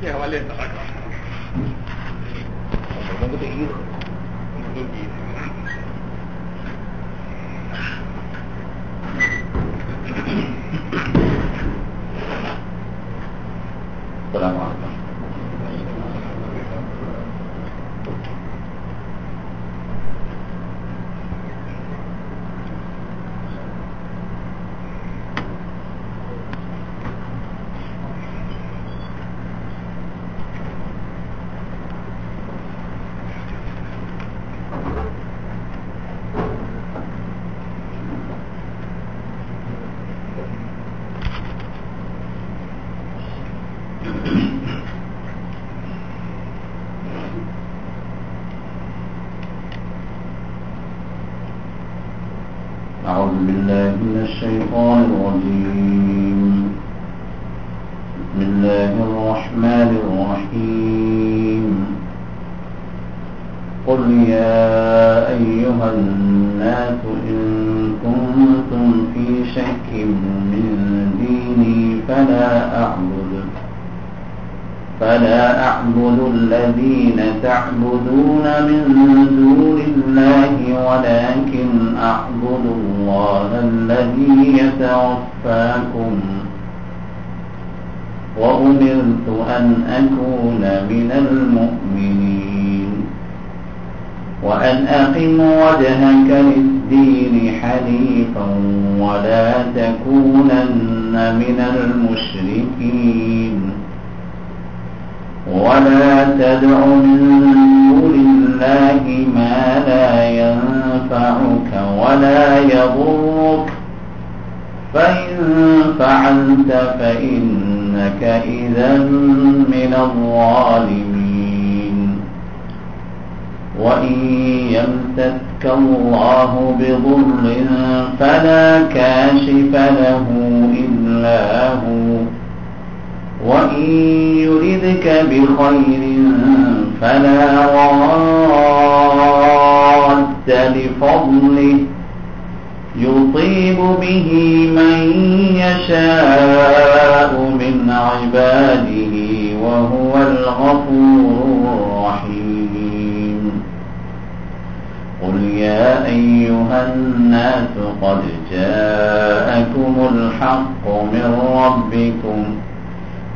کے حوالے سے السلام علیکم أعوذ بالله من الشيطان الرجيم بسم الله الرحمن الرحيم قل يا أيها الناس إن كنتم في شك من ديني فلا أعبد فلا أعبد الذين تعبدون من دون الله ولكن أعبد الله الذي يتوفاكم وأمرت أن أكون من المؤمنين وأن أقم وجهك للدين حنيفا ولا تكونن من المشركين ولا تدع من دون الله ما لا ينفعك ولا يضرك. فإن فعلت فإنك إذا من الظالمين. وإن يمسك الله بضر فلا كاشف له إلا هو. وإن يردك بخير فلا راد لفضله يصيب به من يشاء من عباده، وهو الغفور الرحيم. قل يا أيها الناس قد جاءكم الحق من ربكم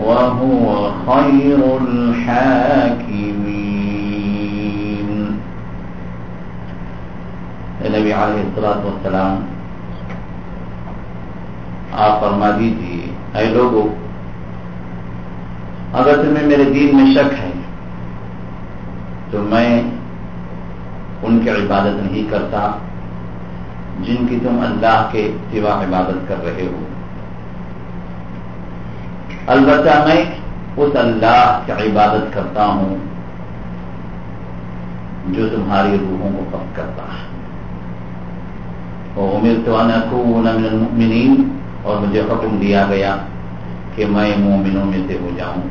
وهو خير الحاكمين. نبی علیہ السلام والسلام، آپ فرما دیجیے اے لوگوں اگر تمہیں میرے دین میں شک ہے، تو میں ان کی عبادت نہیں کرتا جن کی تم اللہ کے سوا عبادت کر رہے ہو۔ البتہ میں اس اللہ کی عبادت کرتا ہوں جو تمہاری روحوں کو قبض کرتا ہے۔ امیر تو من المؤمنین اور مجھے حکم دیا گیا کہ میں مومنوں میں سے ہو جاؤں۔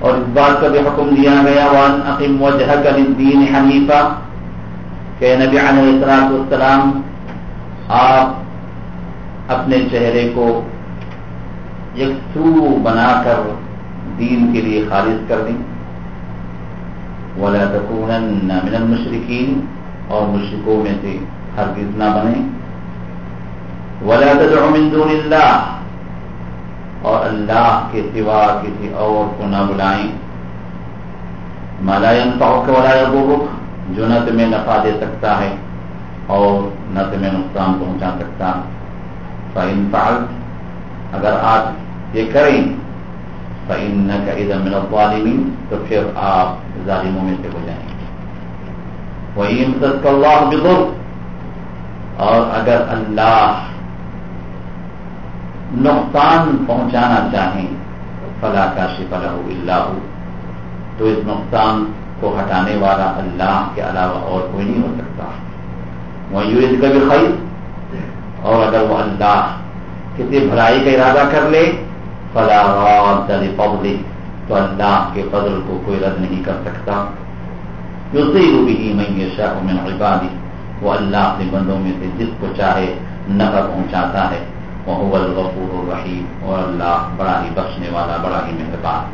اور اس بات کا بھی حکم دیا گیا وان عقیم وجہ کا دین حنیفہ کہ نبی علیہ السلام السلام آپ اپنے چہرے کو یکسو بنا کر دین کے لیے خالص کر دیں۔ ولا تکونن من المشرکین اور مشرکوں میں سے ہرگز نہ بنے ولا تدع من دون اللہ اور اللہ کے سوا کسی اور کو نہ بلائیں۔ مالا ينفعك ولا يضرك، جو نہ تمہیں نفع دے سکتا ہے اور نہ تمہیں نقصان پہنچا سکتا۔ فإن فعلت اگر آپ یہ کریں، فإنك إذا من الظالمين، تو پھر آپ ظالموں میں سے ہو جائیں گے۔ وہی وَيَمْسَسْكَ اللَّهُ بِضُرٍّ، اور اگر اللہ نقصان پہنچانا چاہیں فلا کا شفل اللہ تو اس نقصان کو ہٹانے والا اللہ کے علاوہ اور کوئی نہیں ہو سکتا۔ وہ یورج کا بھی خیر اور اگر وہ اللہ کسی بھلائی کا ارادہ کر لے۔ فلا پبلک تو اللہ کے فضل کو کوئی رد نہیں کر سکتا۔ جو صحیح بھی ہی میں شاہ میں عبادی وہ اللہ اپنے بندوں میں سے جس کو چاہے نفع پہنچاتا ہے۔ وہ الغفور الرحیم، اور اللہ بڑا ہی بخشنے والا، بڑا ہی مہربان۔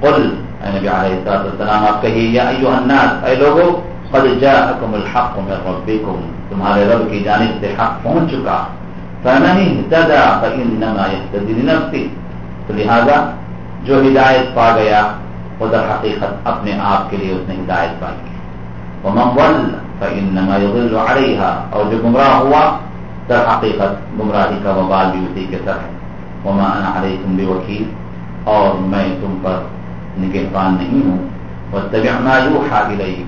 قل نبی علیہ السلام آپ کہیے، یا الناس، اے لوگو، قد جاءکم الحق من ربکم۔ تمہارے رب کی جانب سے حق پہنچ چکا۔ فمن اهتدى فانما يهتدي لنفسه تو لہذا جو ہدایت پا گیا، وہ در حقیقت اپنے آپ کے لیے اس نے ہدایت پائی ومن ضل فانما يضل عليها۔ اور جو گمراہ ہوا، در حقیقت گمراہی کا وبال بھی اسی کے سر ہے۔ وما انا علیکم بوکیل اور میں تم پر نگہبان نہیں ہوں۔ اور طبع یوحى الیک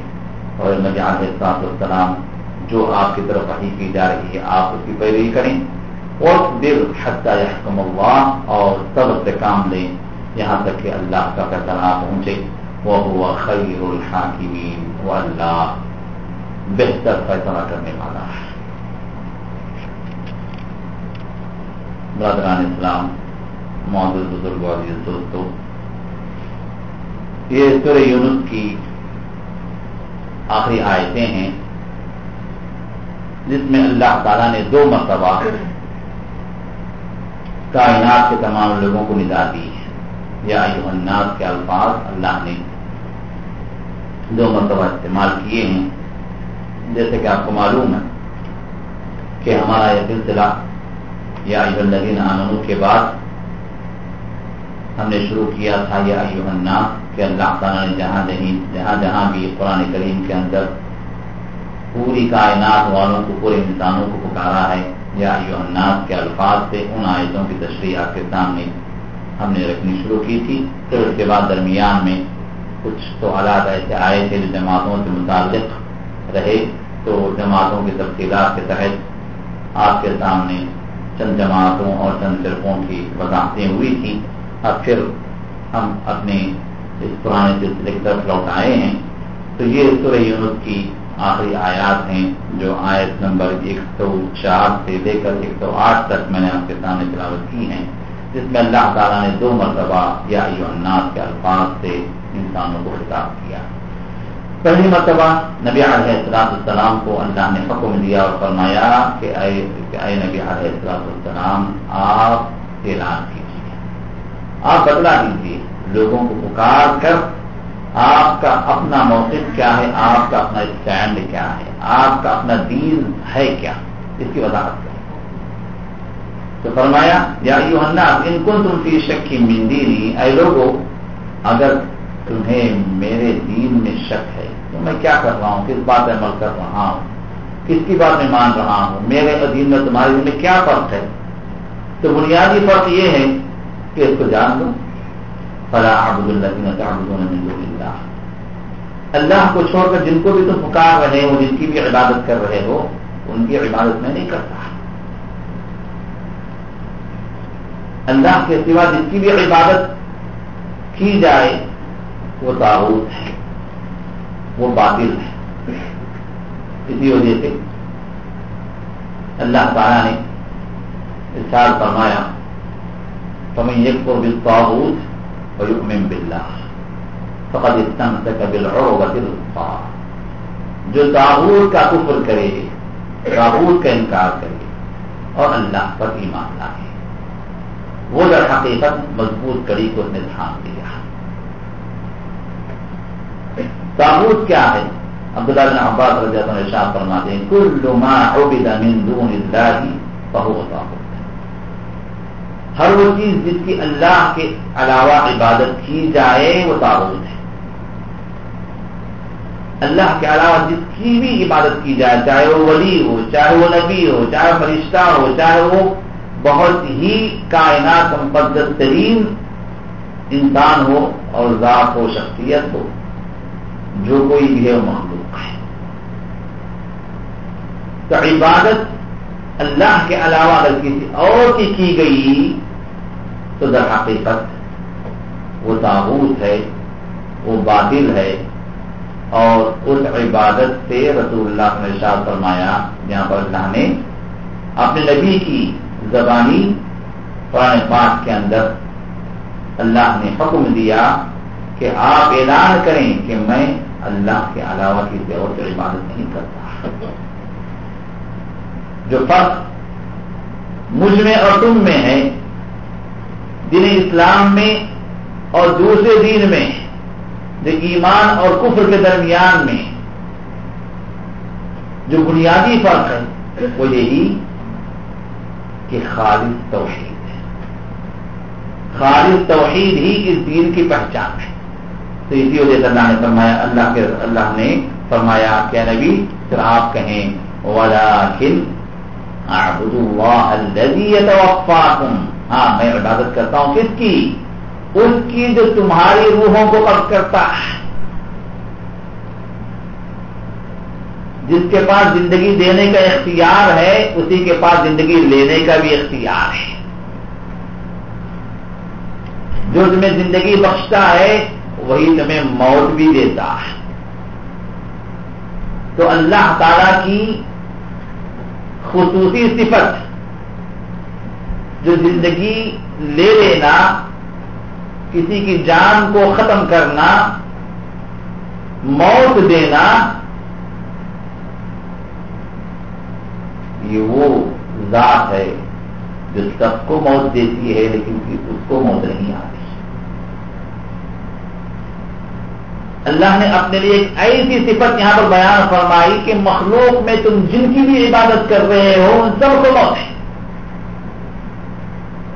اور نبی علیہ السلام جو آپ کی طرف وحی کی جا رہی ہے، آپ اس کی پیروی کریں۔ اور دل حتیٰ یحکم اللہ اور صبر سے کام لیں، یہاں تک کہ اللہ کا فیصلہ پہنچے۔ وہ ہوا خیر الحاکمین وہ اللہ بہتر فیصلہ کرنے والا ہے۔ برادران اسلام معذر بزرگ عزیز دوستو، یہ سور یونس کی آخری آیتیں ہیں، جس میں اللہ تعالیٰ نے دو مرتبہ کائنات کے تمام لوگوں کو ندا دی ہے۔ یا الناس، کے الفاظ اللہ نے دو مرتبہ استعمال کیے ہیں۔ جیسے کہ آپ کو معلوم ہے کہ ہمارا یہ سلسلہ یا الدین آنند کے بعد ہم نے شروع کیا تھا، یا الناس، کہ اللہ تعالیٰ نے جہاں جہیں جہاں جہاں بھی قرآن کریم کے اندر پوری کائنات والوں کو، پورے انسانوں کو پکارا ہے۔ یا الناس کے الفاظ سے ان آیتوں کی تشریح آپ کے سامنے ہم نے رکھنی شروع کی تھی۔ پھر اس کے بعد درمیان میں کچھ تو حالات ایسے آئے تھے جو جماعتوں سے متعلق رہے۔ تو جماعتوں کی تفصیلات کے تحت آپ کے سامنے چند جماعتوں اور چند فرقوں کی وضاحتیں ہوئی تھیں۔ اب پھر ہم اپنے اس پرانے سلسلے کی طرف لوٹ آئے ہیں۔ تو یہ سورہ یونس کی آخری آیات ہیں جو آیت نمبر ایک سو چار سے لے کر ایک سو آٹھ تک میں نے آپ کے سامنے تلاوت کی ہیں، جس میں اللہ تعالیٰ نے دو مرتبہ یا الناس کے الفاظ سے انسانوں کو خطاب کیا۔ پہلی مرتبہ نبی علیہ السلام السلام کو اللہ نے حکم دیا اور فرمایا کہ اے اے نبی علیہ السلام السلام آپ اعلان کیجیے آپ بدلا دیجیے لوگوں کو پکار کر آپ کا اپنا موقف کیا ہے؟ آپ کا اپنا اسٹینڈ کیا ہے؟ آپ کا اپنا دین ہے کیا؟ اس کی وضاحت کریں۔ تو فرمایا، یا ان کو تم کی شک کی مندی اے لوگو، اگر تمہیں میرے دین میں شک ہے، تو میں کیا کر رہا ہوں؟ کس بات میں عمل کر رہا ہوں؟ کس کی بات میں مان رہا ہوں؟ میرے دین میں تمہارے دین میں کیا فرق ہے؟ تو بنیادی فرق یہ ہے کہ اس کو جان دو۔ فلاح عبد اللہ اللہ۔ اللہ کو چھوڑ کر جن کو بھی تم پکار رہے ہو، جن کی بھی عبادت کر رہے ہو، ان کی عبادت میں نہیں کرتا۔ اللہ کے سوا جس کی بھی عبادت کی جائے، وہ تعبت ہے وہ باطل ہے اسی وجہ سے اللہ تعالیٰ نے ارشاد فرمایا تمہیں ایک کو بھی تعبت اور یقم بلّہ فقط استم سے جو تعبت کا کفر کرے تعبت کا انکار کرے، اور اللہ پر ایمان لائے. وہ در حقیقت مضبوط کڑی کو اس نے دھیان دیا تابوت کیا ہے؟ عبداللہ بن عباس رضی اللہ عنہ شاہ فرماتے ہیں، کل ما عبد من دون اللہ فهو تابوت ہر وہ چیز جس کی اللہ کے علاوہ عبادت کی جائے وہ تابوت ہے۔ اللہ کے علاوہ جس کی بھی عبادت کی جائے، چاہے وہ ولی ہو، چاہے وہ نبی ہو، چاہے فرشتہ ہو، چاہے وہ بہت ہی کائنات مقدس ترین انسان ہو اور ذات ہو، شخصیت ہو، جو کوئی بھی ہے وہ مخلوق ہے۔ تو عبادت اللہ کے علاوہ اگر کسی اور کی کی گئی تو در حقیقت وہ تابوت ہے، وہ باطل ہے اور اس عبادت سے رسول اللہ نے شاد فرمایا جہاں پر اللہ نے اپنے نبی کی زبانی قرآن پاک کے اندر اللہ نے حکم دیا کہ آپ اعلان کریں کہ میں اللہ کے علاوہ کسی اور کی عبادت نہیں کرتا۔ جو فرق مجھ میں اور تم میں ہے دین اسلام میں اور دوسرے دین میں جو ایمان اور کفر کے درمیان میں۔ جو بنیادی فرق ہے، وہ یہی کہ خالص توحید ہے۔ خالص توحید ہی اس دین کی پہچان ہے۔ تو اسی وجہ سے اللہ نے فرمایا، اللہ کے، اللہ نے فرمایا کیا نبی، پھر آپ کہیں ولاکن ہاں میں عبادت کرتا ہوں کس کی؟ اس کی جو تمہاری روحوں کو قبض کرتا ہے۔ جس کے پاس زندگی دینے کا اختیار ہے، اسی کے پاس زندگی لینے کا بھی اختیار ہے۔ جو تمہیں زندگی بخشتا ہے، وہی تمہیں موت بھی دیتا ہے۔ تو اللہ تعالی کی خصوصی صفت جو زندگی لے لینا، کسی کی جان کو ختم کرنا، موت دینا، یہ وہ ذات ہے جو سب کو موت دیتی ہے لیکن اس کو موت نہیں آتی۔ اللہ نے اپنے لیے ایک ایسی صفت یہاں پر بیان فرمائی کہ مخلوق میں تم جن کی بھی عبادت کر رہے ہو، ان سب کو موت ہے۔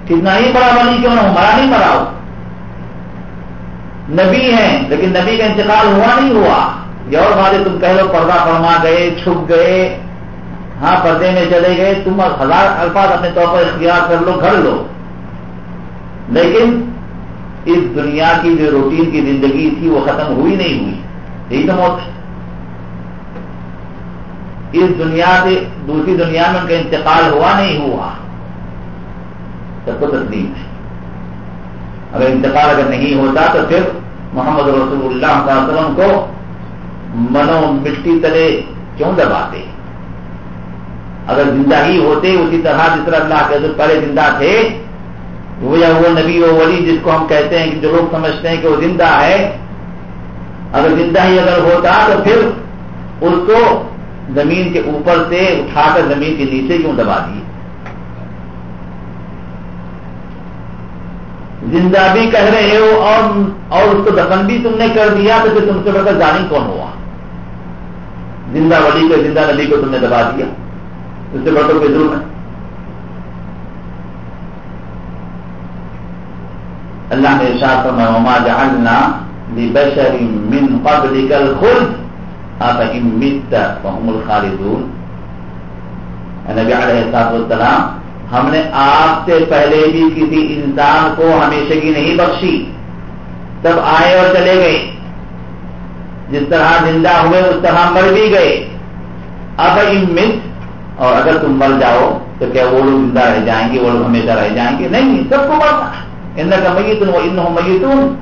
کتنا ہی بڑا بنی کیوں نہ ہو؟ مرا نہیں مرا ہو۔ نبی ہیں، لیکن نبی کا انتقال ہوا نہیں ہوا۔ یہ اور باتیں تم کہہ لو پردہ فرما گئے، چھپ گئے۔ ہاں پردے میں چلے گئے۔ تم ہزار الفاظ اپنے طور پر اختیار کر لو گھر لو۔ لیکن اس دنیا کی جو روٹین کی زندگی تھی، وہ ختم ہوئی نہیں ہوئی۔ یہی تو موت اس دنیا سے دوسری دنیا میں ان کا انتقال ہوا نہیں ہوا۔ سب کو تسلیم ہے اگر انتقال اگر نہیں ہوتا تو پھر محمد رسول اللہ علیہ وسلم کو منو مٹی تلے کیوں دباتے؟ اگر زندہ ہی ہوتے اسی طرح جس طرح اللہ کے پہلے زندہ تھے وہ یا وہ نبی و ولی جس کو ہم کہتے ہیں کہ جو لوگ سمجھتے ہیں کہ وہ زندہ ہے، اگر زندہ ہی اگر ہوتا تو پھر اس کو زمین کے اوپر سے اٹھا کر زمین کے نیچے کیوں دبا دیے زندہ بھی کہہ رہے ہو اور اور اس کو دفن بھی تم نے کر دیا تو پھر تم سے بڑھ کر ظالم کون ہوا؟ زندہ ولی کو زندہ نبی کو تم نے دبا دیا۔ اس سے بڑھ کر کوئی ظلم ہے؟ اللہ نے ارشاد فرمایا، وما جعلنا لبشر من قبلك الخلد افإن مت فهم الخالدون۔ نبی علیہ السلام ہم نے آپ سے پہلے بھی کسی انسان کو ہمیشہ کی نہیں بخشی۔ سب آئے اور چلے گئے۔ جس طرح زندہ ہوئے، اس طرح مر بھی گئے۔ اب امت اور اگر تم مر جاؤ، تو کیا وہ لوگ زندہ رہ جائیں گے؟ وہ لوگ ہمیشہ رہ جائیں گے؟ نہیں، سب کو مرنا ان کا میتن وہ ان میتون۔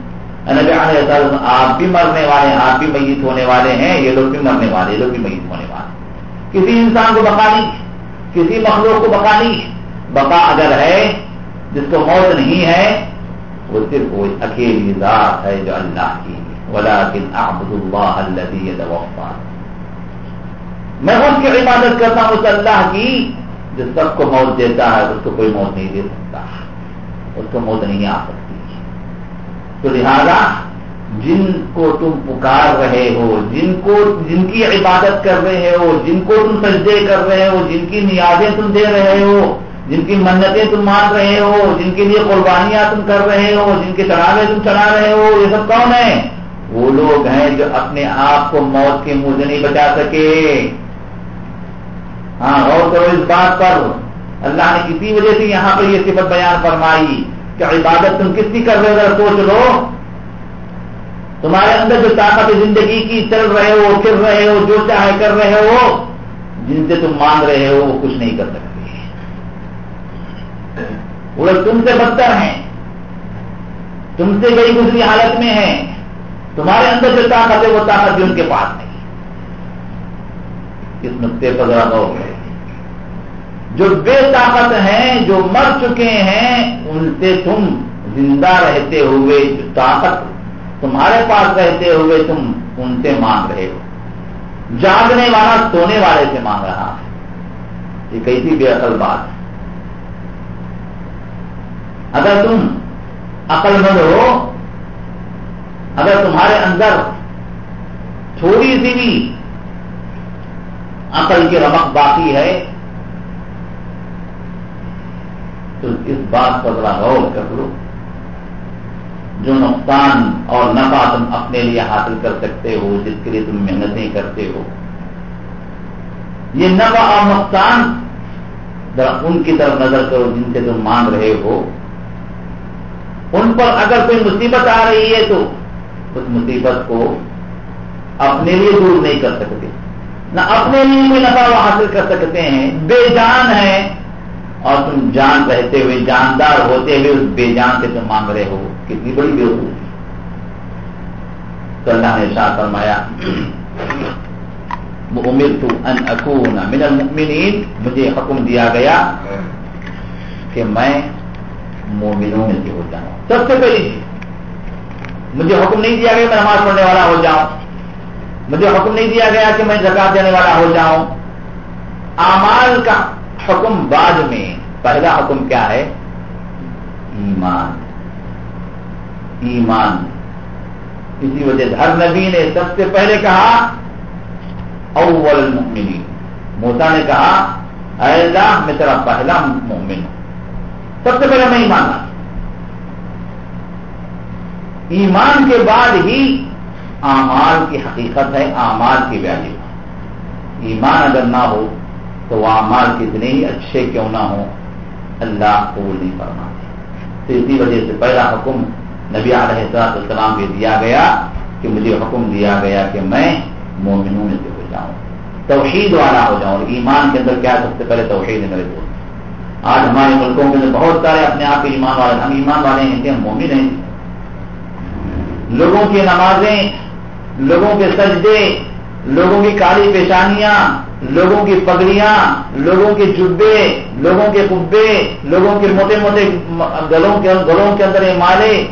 آپ بھی مرنے والے ہیں، آپ بھی میت ہونے والے ہیں، یہ لوگ بھی مرنے والے یہ لوگ بھی میت ہونے والے کسی انسان کو بقا نہیں، کسی مخلوق کو بقا نہیں۔ بقا اگر ہے، جس کو موت نہیں ہے، وہ صرف وہ اکیلی ذات ہے جو اللہ کی ولیکن اعبد اللہ الذی یتوفا۔ میں اس کی عبادت کرتا ہوں اس اللہ کی، جو سب کو موت دیتا ہے، اس کو کوئی موت نہیں دے سکتا۔ اس کو موت نہیں آ سکتی۔ تو لہذا، جن کو تم پکار رہے ہو، جن کو، جن کی عبادت کر رہے ہو، جن کو تم سجدے کر رہے ہو، جن کی نیازیں تم دے رہے ہو جن کی منتیں تم مان رہے ہو، جن کے لیے قربانیاں تم کر رہے ہو، جن کے چڑھاوے تم چڑھا رہے ہو، یہ سب کون ہیں؟ وہ لوگ ہیں جو اپنے آپ کو موت کے منہ سے نہیں بچا سکے۔ ہاں غور کرو اس بات پر۔ اللہ نے کسی وجہ سے یہاں پہ یہ صفت بیان فرمائی کہ عبادت تم کس کی کر رہے ہو؟ سوچ لو۔ تمہارے اندر جو طاقت زندگی کی چل رہے ہو، پھر رہے ہو، جو چاہے کر رہے ہو، جن سے تم مان رہے ہو، وہ کچھ نہیں کر سکتے۔ وہ لوگ تم سے بدتر ہیں۔ تم سے گئی گزری حالت میں ہیں۔ تمہارے اندر جو طاقت ہے، وہ طاقت بھی ان کے پاس نہیں۔ اس نقطے پر ذرا غور ہے جو بے طاقت ہیں، جو مر چکے ہیں، ان سے تم زندہ رہتے ہوئے جو طاقت تمہارے پاس رہتے ہوئے تم ان سے مانگ رہے ہو۔ جاگنے والا، سونے والے سے مانگ رہا ہے۔ یہ کیسی بے عقل بات ہے۔ اگر تم عقل مند ہو، اگر تمہارے اندر تھوڑی سی بھی عقل کی رمق باقی ہے، تو اس بات پر ذرا غور کر لو، جو نقصان اور نفع تم اپنے لیے حاصل کر سکتے ہو، جس کے لیے تم محنتیں کرتے ہو۔ یہ نفع اور نقصان ذرا ان کی طرف نظر کرو جن سے تم مانگ رہے ہو۔ ان پر اگر کوئی مصیبت آ رہی ہے تو اس مصیبت کو اپنے لیے دور نہیں کر سکتے، نہ اپنے لیے کوئی نفع حاصل کر سکتے ہیں، بے جان ہے اور تم جان رہتے ہوئے، جاندار ہوتے ہوئے اس بے جان سے تم مانگ رہے ہو۔ کتنی بڑی بے ہوگی تو اللہ نے شاہ فرمایا امر تو ان اکون من المؤمنین مجھے حکم دیا گیا کہ میں مومنوں میں سے ہو جاؤں۔ سب سے پہلی چیز مجھے حکم نہیں دیا گیا میں نماز پڑھنے والا ہو جاؤں۔ مجھے حکم نہیں دیا گیا کہ میں زکات دینے والا ہو جاؤں۔ امال کا حکم بعد میں۔ پہلا حکم کیا ہے؟ ایمان۔ ایمان۔ اسی وجہ سے ہر نبی نے سب سے پہلے کہا، اول المؤمنین موتا نے کہا، اے اللہ، میں تیرا پہلا مومن ہوں۔ سب سے پہلے میں ایمان لا ایمان کے بعد ہی آمال کی حقیقت ہے آمال کی ویلیو ایمان اگر نہ ہو تو وہ اعمال کتنے ہی اچھے کیوں نہ ہو اللہ قبول نہیں فرماتے۔ تو اسی وجہ سے پہلا حکم نبی علیہ السلام بھی دیا گیا کہ مجھے حکم دیا گیا کہ میں مومنوں میں سے ہو جاؤں، توحید والا ہو جاؤں۔ ایمان کے اندر کیا سب سے پہلے توحید ہے میرے دوست آج ہمارے ملکوں کے بہت سارے اپنے آپ کے ایمان والے ہم ایمان والے ہیں کہ ہم مومن ہیں۔ لوگوں کی نمازیں، لوگوں کے سجدے، لوگوں کی کالی پیشانیاں، لوگوں کی پگڑیاں، لوگوں کے جبے، لوگوں کے کبے لوگوں کے موٹے موٹے گلوں کے گلوں کے اندر مالے۔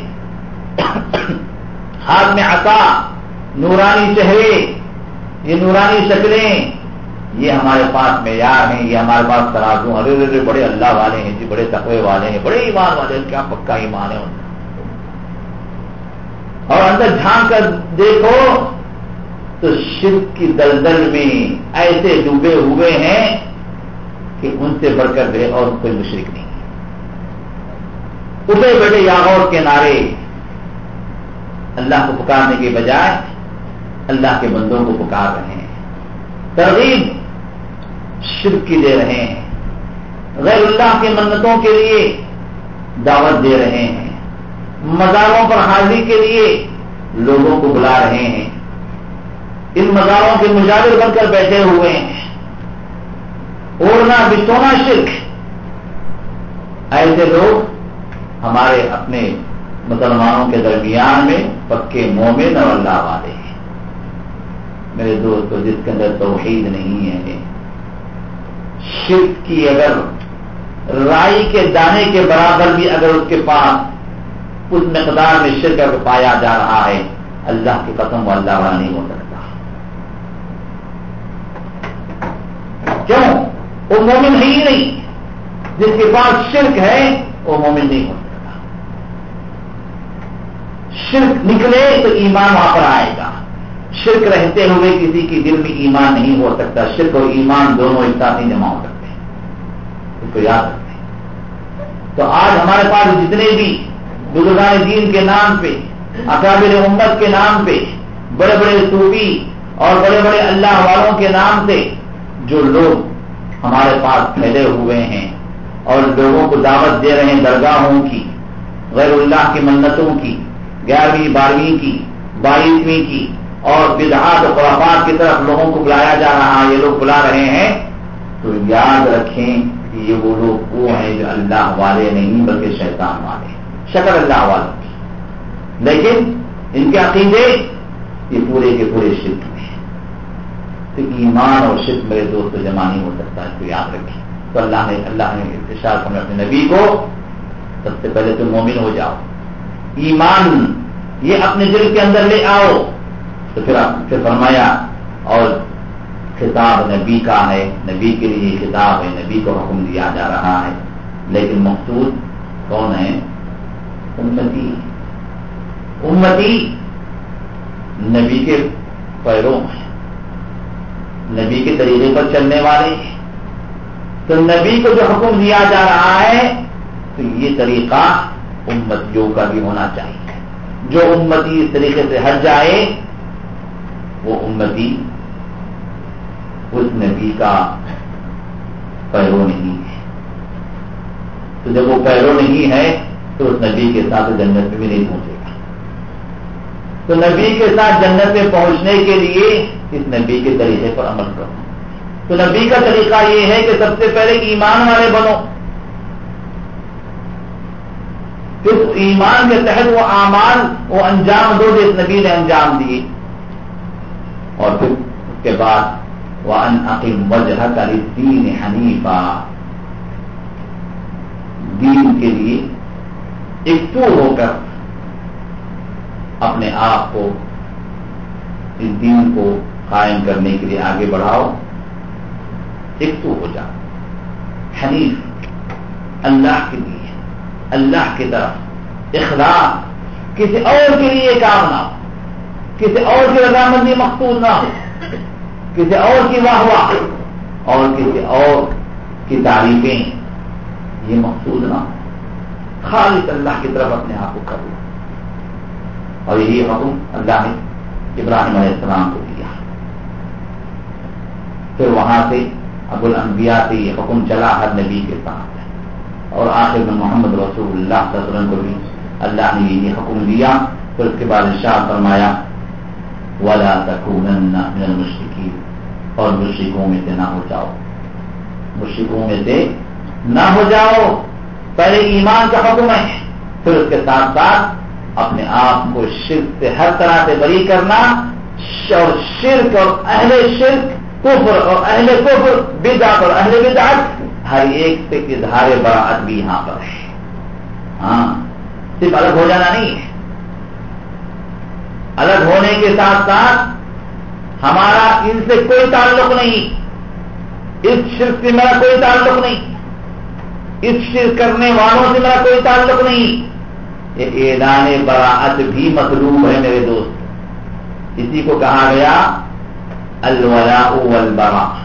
ہاتھ میں عطا، نورانی چہرے، یہ نورانی شکلیں۔ یہ ہمارے پاس معیار ہیں یہ ہمارے پاس ترازو ارے ارے بڑے اللہ والے ہیں جی بڑے تقوی والے ہیں، بڑے ایمان والے ہیں، کیا پکا ایمان ہے ان اور اندر جھانک کر دیکھو تو شرک کی دلدل میں ایسے ڈوبے ہوئے ہیں کہ ان سے بڑھ کر دے اور کوئی مشرق نہیں۔ اٹھے بیٹھے یاغور کے نعرے اللہ کو پکارنے کے بجائے اللہ کے بندوں کو پکار رہے ہیں۔ ترغیب شرک کی دے رہے ہیں۔ غیر اللہ کی منتوں کے لیے دعوت دے رہے ہیں۔ مزاروں پر حاضری کے لیے لوگوں کو بلا رہے ہیں۔ ان مزاروں کے مجاور بن کر بیٹھے ہوئے ہیں۔ اوڑنا بچونا شرک۔ ایسے لوگ ہمارے اپنے مسلمانوں کے درمیان میں پکے مومن اور اللہ والے ہیں۔ میرے دوستو، جس کے اندر توحید نہیں ہے شرک کی اگر رائی کے دانے کے برابر بھی اگر اس کے پاس اس مقدار میں شرک اگر پایا جا رہا ہے، اللہ کی قسم وہ اللہ والا نہیں ہو سکتا۔ کیوں؟ وہ مومن ہے ہی نہیں۔ جس کے پاس شرک ہے، وہ مومن نہیں ہو سکتا۔ شرک نکلے تو ایمان وہاں پر آئے گا۔ شرک رہتے ہوئے کسی کی دل میں ایمان نہیں ہو سکتا۔ شرک اور ایمان دونوں ایک ساتھ نہیں جمع ہو سکتے اس کو یاد رکھتے تو آج ہمارے پاس جتنے بھی بزرگان دین کے نام پہ، اکابر امت کے نام پہ، بڑے بڑے صوفی اور بڑے بڑے اللہ والوں کے نام سے جو لوگ ہمارے پاس پھیلے ہوئے ہیں اور لوگوں کو دعوت دے رہے ہیں درگاہوں کی، غیر اللہ کی منتوں کی، گیارہویں، بارہویں کی، بائیسویں کی اور بدعات و خرافات کی طرف لوگوں کو بلایا جا رہا ہے، یہ لوگ بلا رہے ہیں، تو یاد رکھیں کہ یہ وہ لوگ وہ ہیں جو اللہ والے نہیں، بلکہ شیطان والے شکر اللہ والوں کی۔ لیکن ان کے عقیدے یہ پورے کے پورے شرک میں تو ایمان اور شرک میرے دوست جمع نہیں ہو سکتا ہے، تو یاد رکھیں۔ تو اللہ نے اللہ نے ارتشاد کرنے اپنے نبی کو سب سے پہلے تو مومن ہو جاؤ۔ ایمان، یہ اپنے دل کے اندر لے آؤ۔ تو پھر آپ پھر فرمایا، اور خطاب نبی کا ہے، نبی کے لیے خطاب ہے، نبی کو حکم دیا جا رہا ہے۔ لیکن مقصود کون ہے؟ امتی۔ امتی نبی کے پیروں ہیں۔ نبی کے طریقے پر چلنے والے ہیں۔ تو نبی کو جو حکم دیا جا رہا ہے، تو یہ طریقہ امتیوں کا بھی ہونا چاہیے۔ جو امتی اس طریقے سے ہٹ جائے وہ امتی، اس نبی کا پیرو نہیں ہے۔ تو جب وہ پیرو نہیں ہے، تو اس نبی کے ساتھ جنت میں بھی نہیں پہنچے گا۔ تو نبی کے ساتھ جنت میں پہنچنے کے لیے اس نبی کے طریقے پر عمل کرو۔ تو نبی کا طریقہ یہ ہے کہ سب سے پہلے ایمان والے بنو۔ پھر ایمان کے تحت وہ اعمال، وہ انجام دو جو اس نبی نے انجام دیے۔ اور پھر اس کے بعد وہ ان عقیم وجہ کا دین حنیفہ دین کے لیے ایک تو ہو کر اپنے آپ کو، اس دین کو قائم کرنے کے لیے آگے بڑھاؤ۔ ایک تو ہو جا۔ حنیف۔ اللہ کے لیے۔ اللہ کی طرف۔ اخلاق۔ کسی اور کے لیے کام نہ ہو۔ کسی اور کی رضامندی مقصود نہ ہو، کسی اور کی واہ واہ، اور کسی اور کی تعریفیں یہ مقصود نہ ہو۔ خالص اللہ کی طرف اپنے آپ کو کر لو اور یہی حکم اللہ نے ابراہیم علیہ السلام کو دیا۔ پھر وہاں سے ابو الانبیاء سے یہ حکم چلا ہر نبی کے ساتھ۔ اور آخر میں محمد رسول اللہ صلی اللہ علیہ وسلم کو بھی اللہ نے یہ حکم دیا۔ پھر اس کے بعد شاہ فرمایا ولا تکونن من المشرکین اور مشرکوں میں سے نہ ہو جاؤ۔ مشرکوں میں سے نہ ہو جاؤ۔ پہلے ایمان کا حکم ہے، پھر اس کے ساتھ ساتھ اپنے آپ کو شرک سے ہر طرح سے بری کرنا، اور شرک اور اہل شرک، کفر اور اہل کفر، بدعت اور اہل بدعت، ہر ایک سے اظہار براعت بھی یہاں پر ہے۔ ہاں صرف الگ ہو جانا نہیں ہے۔ الگ ہونے کے ساتھ ساتھ ہمارا ان سے کوئی تعلق نہیں۔ اس شرک سے میرا کوئی تعلق نہیں۔ اس شرک کرنے والوں سے میرا کوئی تعلق نہیں۔ یہ اعلان براعت بھی مطلوب ہے میرے دوست۔ اسی کو کہا گیا، الولاء والبراء۔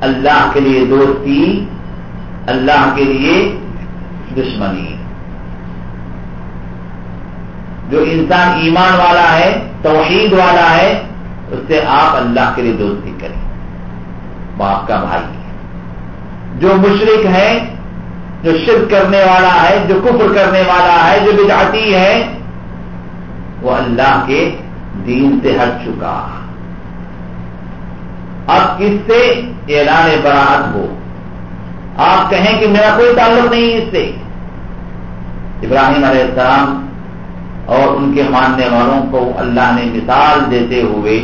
اللہ کے لیے دوستی، اللہ کے لیے دشمنی۔ جو انسان ایمان والا ہے، توحید والا ہے، اس سے آپ اللہ کے لیے دوستی کریں۔ باپ کا بھائی جو مشرق ہے، جو شرک کرنے والا ہے، جو کفر کرنے والا ہے، جو بدعتی ہے، وہ اللہ کے دین سے ہٹ چکا۔ اب اس سے اعلان براعت ہو؟ آپ کہیں کہ میرا کوئی تعلق نہیں اس سے۔ ابراہیم علیہ السلام اور ان کے ماننے والوں کو اللہ نے مثال دیتے ہوئے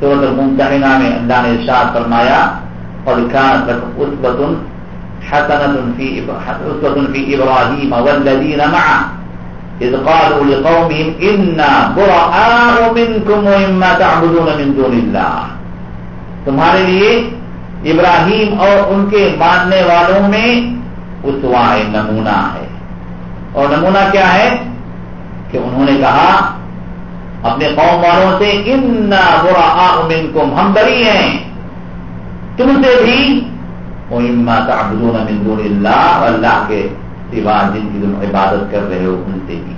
صورت الممتحنہ میں اللہ نے ارشاد فرمایا اور اسبت حسنت فی اسبت فی ابراہیم والذین معه اذ قالوا لقومهم انا براء منكم ومما تعبدون من دون الله۔ تمہارے لیے ابراہیم اور ان کے ماننے والوں میں اسوا نمونہ ہے۔ اور نمونہ کیا ہے؟ کہ انہوں نے کہا، اپنے قوم والوں سے ان برا منکم ہم بری ہیں۔ تم سے بھی اما تعبدون من دون اللہ اور اللہ کے سوا جن کی تم عبادت کر رہے ہو، ان سے بھی۔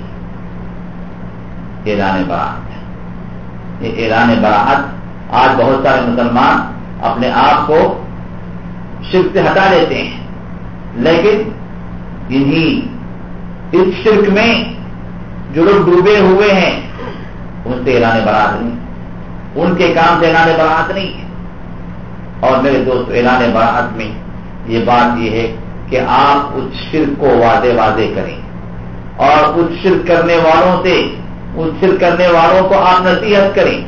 اعلان براعت یہ اعلان براعت آج بہت سارے مسلمان اپنے آپ کو شرک سے ہٹا لیتے ہیں، لیکن انہیں اس شرک میں جو لوگ ڈوبے ہوئے ہیں، ان سے اعلان برات نہیں۔ ان کے کام سے اعلان برات نہیں ہے اور میرے دوست اعلان برات میں یہ بات یہ ہے کہ آپ اس شرک کو واضح واضح کریں۔ اور اس شرک کرنے والوں سے، اس شرک کرنے والوں کو آپ نصیحت کریں۔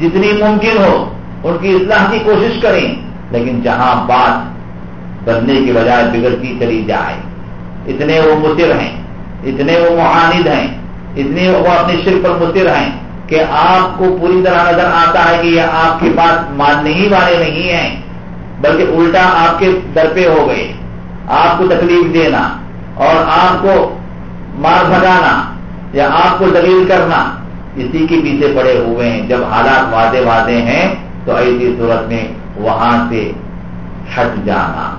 جتنی ممکن ہو، ان کی اصلاح کی کوشش کریں۔ لیکن جہاں بات بننے کے بجائے بگڑتی چلی جائے، اتنے وہ مصر ہیں، اتنے وہ معاند ہیں۔ اتنے وہ اپنے شرک پر مصر ہیں کہ آپ کو پوری طرح نظر آتا ہے کہ یہ آپ کے پاس ماننے ہی والے نہیں ہیں، بلکہ الٹا آپ کے در پہ ہو گئے۔ آپ کو تکلیف دینا اور آپ کو مار بھگانا یا آپ کو دلیل کرنا، اسی کے پیچھے پڑے ہوئے ہیں۔ جب حالات واضح واضح ہیں تو ایسی صورت میں وہاں سے ہٹ جانا۔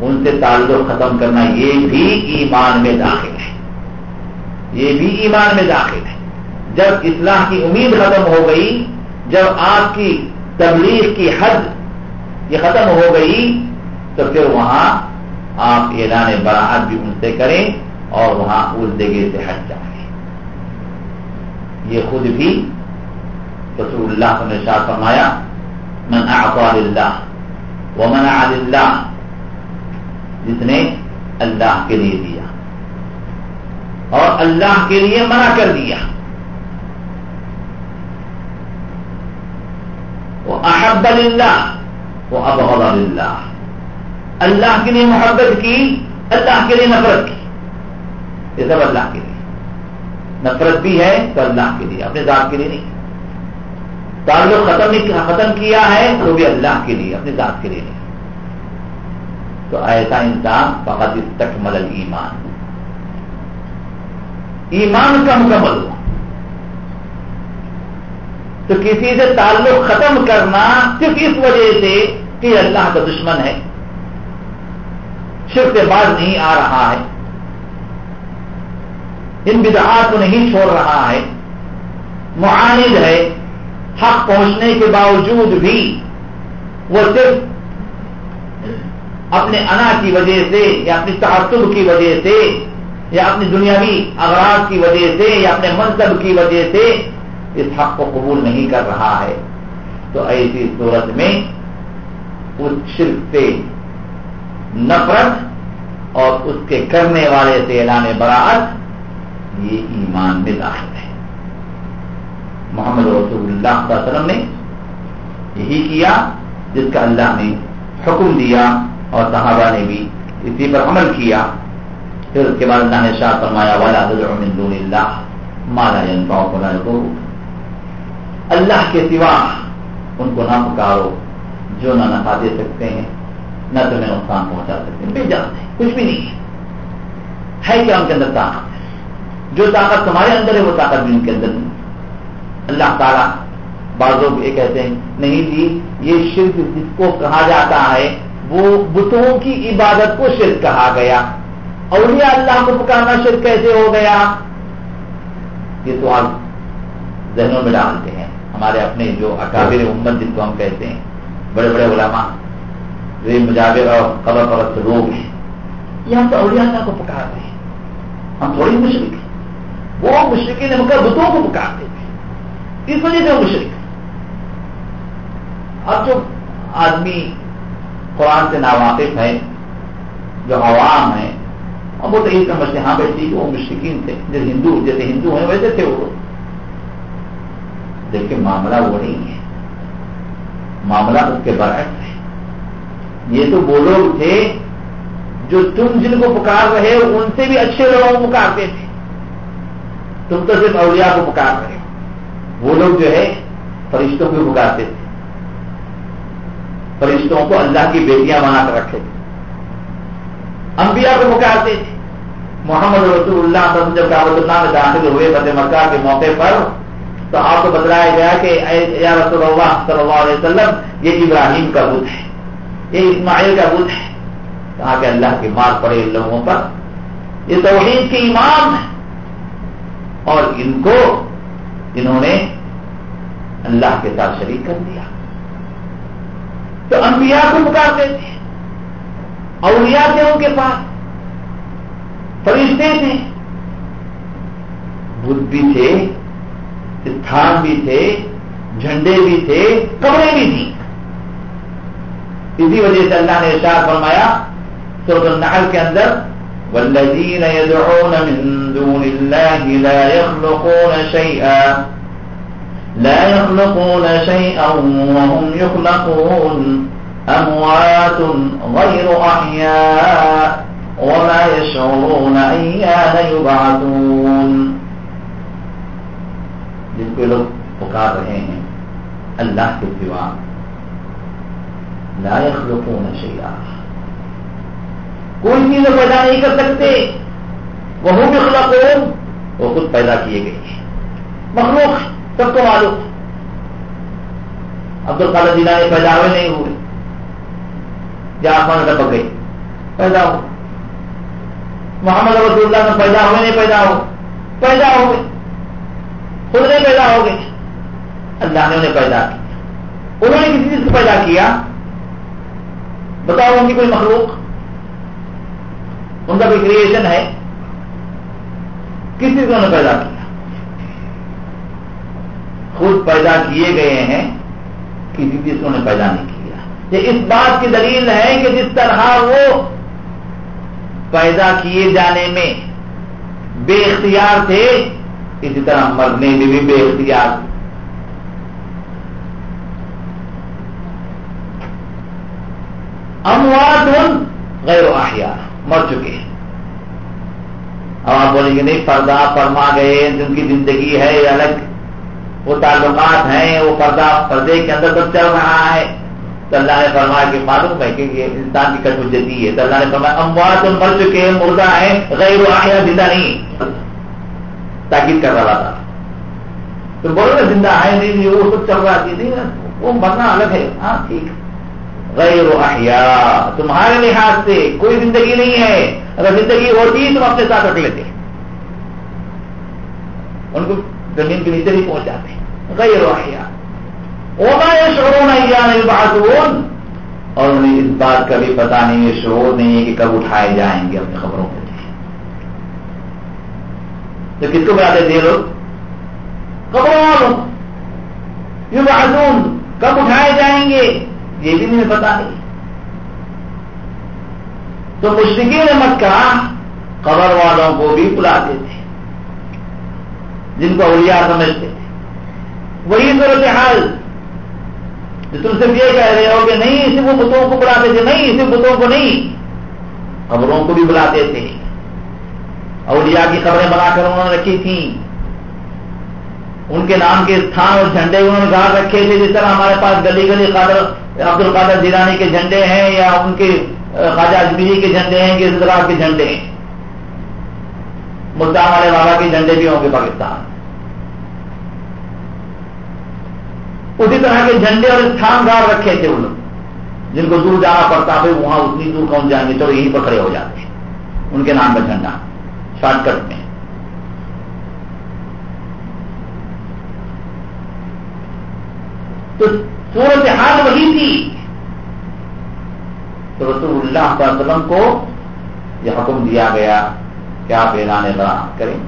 ان سے تعلق ختم کرنا یہ بھی ایمان میں داخل ہے۔ یہ بھی ایمان میں داخل ہے۔ جب اصلاح کی امید ختم ہو گئی، جب آپ کی تبلیغ کی حد یہ ختم ہو گئی، تو پھر وہاں آپ اعلان براعت بھی ان سے کریں اور وہاں اس جگہ سے ہٹ جائیں۔ یہ خود بھی رسول اللہ نے شاہ فرمایا، من اعطا للہ ومنع للہ جس نے اللہ کے لیے دیا۔ اور اللہ کے لیے منع کر دیا۔ وہ احب اللہ وہ ابغض اللہ اللہ کے لیے محبت کی، اللہ کے لیے نفرت کی۔ یہ سب اللہ کے لیے۔ نفرت بھی ہے تو اللہ کے لیے، اپنے ذات کے لیے نہیں۔ تعلق ختم ختم کیا ہے تو بھی اللہ کے لیے، اپنے ذات کے لیے نہیں۔ تو ایسا انسان بہت استقمل ایمان ایمان کا مکمل۔ ہوا تو کسی سے تعلق ختم کرنا صرف اس وجہ سے کہ اللہ کا دشمن ہے۔ صرف سے بعد نہیں آ رہا ہے۔ ان بدعات کو نہیں چھوڑ رہا ہے۔ معاند ہے۔ حق پہنچنے کے باوجود بھی وہ صرف اپنے انا کی وجہ سے یا اپنی تعصب کی وجہ سے یا اپنی دنیاوی اغراض کی وجہ سے یا اپنے منصب کی وجہ سے اس حق کو قبول نہیں کر رہا ہے۔ تو ایسی صورت میں اس شرک سے نفرت اور اس کے کرنے والے سے اعلان برات یہ ایمان میں داخل ہے۔ محمد رسول اللہ صلی اللہ علیہ وسلم نے یہی کیا جس کا اللہ نے حکم دیا اور صحابہ نے بھی اسی پر عمل کیا۔ پھر اس کے بعد اللہ نے شاہ فرمایا والا من دون اللہ مالا ينفعك ولا اللہ کے سوا ان کو نہ پکارو جو نہ نفع دے سکتے ہیں، نہ تمہیں نقصان پہنچا سکتے ہیں۔ بے جانتے کچھ بھی نہیں ہے۔ کیا ان کے اندر طاقت؟ جو طاقت تمہارے اندر ہے، وہ طاقت بھی ان کے اندر نہیں۔ اللہ تعالیٰ بعضوں یہ کہتے ہیں، نہیں جی یہ شرک جس کو کہا جاتا ہے، وہ بتوں کی عبادت کو شرک کہا گیا۔ اور یہ اللہ کو پکارنا شرک کیسے ہو گیا؟ یہ تو آپ ذہنوں میں ڈالتے ہیں۔ ہمارے اپنے جو اکابر امت جن کو ہم کہتے ہیں، بڑے بڑے علماء، جو مجاور اور قبر پرست لوگ ہیں، یہ ہم تو اولیاء اللہ کو پکار رہے ہیں۔ ہم تھوڑی مشرق ہیں۔ وہ مشرقی نے مکر بتوں کو پکارتے تھے اس وجہ سے مشرق اب جو آدمی قرآن سے ناواقف ہے، جو عوام ہے اب وہ تو یہ سمجھتے ہاں بیٹھی کہ وہ مشرقین تھے جیسے ہندو جیسے ہندو ہیں، ویسے تھے وہ۔ لیکن معاملہ وہ نہیں ہے۔ معاملہ اس کے برعکس ہے۔ یہ تو وہ لوگ تھے جو تم جن کو پکار رہے ان سے بھی اچھے لوگوں کو پکارتے تھے۔ تم تو صرف اولیاء کو پکار رہے ہو۔ وہ لوگ جو ہے، فرشتوں کو پکارتے تھے۔ فرشتوں کو اللہ کی بیٹیاں بنا کر رکھے تھے۔ انبیاء کو پکارتے تھے محمد رسول اللہ جب کابل اللہ میں داخل ہوئے فتح مکہ کے موقع پر، تو آپ کو بتلایا گیا کہ یا رسول اللہ صلی اللہ علیہ وسلم، یہ ابراہیم کا بت ہے۔ یہ اسماعیل کا بت ہے۔ کہا کہ اللہ کے مار پڑے ان لوگوں پر۔ یہ توحید کے امام ہے۔ اور ان کو انہوں نے اللہ کے ساتھ شریک کر دیا۔ تو انبیاء کو پکارتے تھے اولیاء تھے ان کے پاس۔ فرشتے تھے۔ بدھ بھی تھے استھان بھی تھے، جھنڈے بھی تھے کمرے بھی تھی اسی وجہ سے اللہ نے اشار فرمایا سورت النحل کے اندر، والذين يدعون من دون الله لا يخلقون شيئا، لا يخلقون شيئا وهم يخلقون۔ أموات غير أحياء وما يشعرون أيان يبعثون. جن کو لوگ پکار رہے ہیں، اللہ کے سوا لا يخلقون شيئا. کوئی چیز پیدا نہیں کر سکتے وہ بھی وہ خود پیدا کیے گئے ہیں۔ مخلوق، سب کو معلوم۔ عبد القادر جیلانی پیدا ہوئے، نہیں ہوئے۔ یا آسمان ٹپک گئی۔ پیدا ہو۔ محمد رسول اللہ میں پیدا ہوئے نہیں پیدا ہو۔ پیدا ہو گئے۔ خود نہیں پیدا ہو گئے۔ اللہ نے انہیں پیدا کیا۔ انہوں نے کسی چیز کو پیدا کیا؟ بتاؤ ان کی کوئی مخلوق؟ ان کا کوئی کریشن ہے؟ کس چیز کو انہوں نے پیدا کیا؟ خود پیدا کیے گئے ہیں، کسی چیز کو انہیں پیدا نہیں کیا۔ یہ اس بات کی دلیل ہے کہ جس طرح وہ پیدا کیے جانے میں بے اختیار تھے، اسی طرح مرنے میں بھی بے اختیار تھے۔ اموات غیر احیاء، مر چکے ہیں۔ اب آپ بولیں گے، نہیں، پردہ فرما گئے جن کی زندگی ہے الگ وہ تعلقات ہیں، وہ پردہ پردے کے اندر تو چل رہا ہے۔ تو اللہ نے فرمایا کہ معلوم ہے کہ یہ انسان کی کٹوجتی ہے۔ تو اللہ نے فرمایا اموات مر چکے ہیں، مردہ ہیں، غیر احیاء زندہ نہیں تاکید کر رہا تھا۔ تو بولو نا، زندہ ہے نہیں نہیں وہ سب چل رہا تھی نہیں، وہ مرنا الگ ہے۔ ہاں ٹھیک۔ غیر احیاء تمہارے لحاظ سے کوئی زندگی نہیں ہے۔ اگر زندگی ہوتی تم اپنے ساتھ رکھ لیتے۔ ان کو زمین کے نیچے بھی پہنچاتے۔ غیر احیاء وما يشعرون ايان يبعثون؟ اور انہیں اس بات کا بھی پتا نہیں ہے، شعور نہیں ہے کہ کب اٹھائے جائیں گے اپنی خبروں کے لیے تو کس کو بتاتے تھے لوگ خبروں والوں یبعثون کب اٹھائے جائیں گے؟ یہ بھی مجھے پتا نہیں۔ تو مشرقین مکہ قبر والوں کو بھی بلاتے تھے۔ جن کو اولیاء سمجھتے تھے۔ وہی صورت حال جو تم صرف یہ کہہ رہے ہو کہ نہیں، صرف وہ بتوں کو بلاتے تھے، نہیں، صرف بتوں کو نہیں۔ خبروں کو بھی بلاتے تھے۔ اولیاء کی خبریں بنا کر انہوں نے رکھی تھیں۔ ان کے نام کے استھان اور جھنڈے انہوں نے گاڑ رکھے تھے، جس طرح ہمارے پاس گلی گلی قادر عبد القادر جیلانی کے جھنڈے ہیں یا ان کے خواجہ اجمیری کے جھنڈے ہیں کہ اس طرح کے جھنڈے ہیں۔ ملتان والے بابا کے جھنڈے بھی ہوں گے پاکستان۔ اسی طرح کے جھنڈے اور استھان گار رکھے تھے ان لوگ۔ جن کو دور جانا پڑتا پھر وہاں اتنی دور کون جائیں گے؟ چلو یہیں پر کھڑے ہو جاتے ہیں۔ ان کے نام کا جھنڈا۔ شارٹ کٹ میں۔ تو صورت حال وہی تھی۔ تو رسول اللہ صلی اللہ علیہ وسلم کو یہ حکم دیا گیا کہ آپ اعلان بڑا کریں۔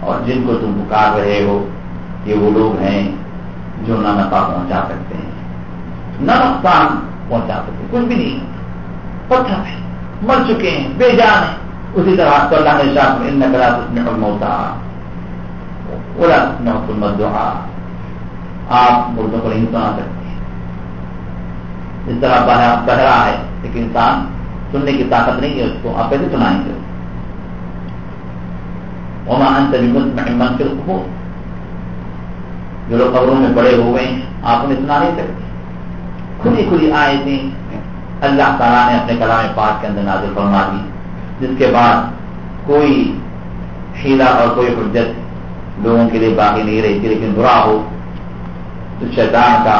اور جن کو تم پکار رہے ہو، یہ وہ لوگ ہیں۔ جو نہ نفع پہنچا سکتے ہیں۔ نہ نقصان پہنچا سکتے کچھ بھی نہیں۔ پتھر ہے مر چکے ہیں۔ بے جان ہیں۔ اسی طرح تو اللہ نے شاہ ان نقلا میں موتا اولا محکمت آپ مردوں کو نہیں سنا سکتے جس طرح بہرا ہے، ایک انسان سننے کی طاقت نہیں ہے، اس کو آپ کیسے سنائیں گے؟ وما انت بمن کے رکھو جو لوگ قبروں میں بڑے ہوئے ہیں، آپ انہیں سنا نہیں سکتے کھلی کھلی آئے تھیں اللہ تعالیٰ نے اپنے کلام پاک کے اندر نازل فرما دی، جس کے بعد کوئی ہیلا اور کوئی حجت لوگوں کے لیے باقی نہیں رہی تھی لیکن برا ہو، تو شیطان کا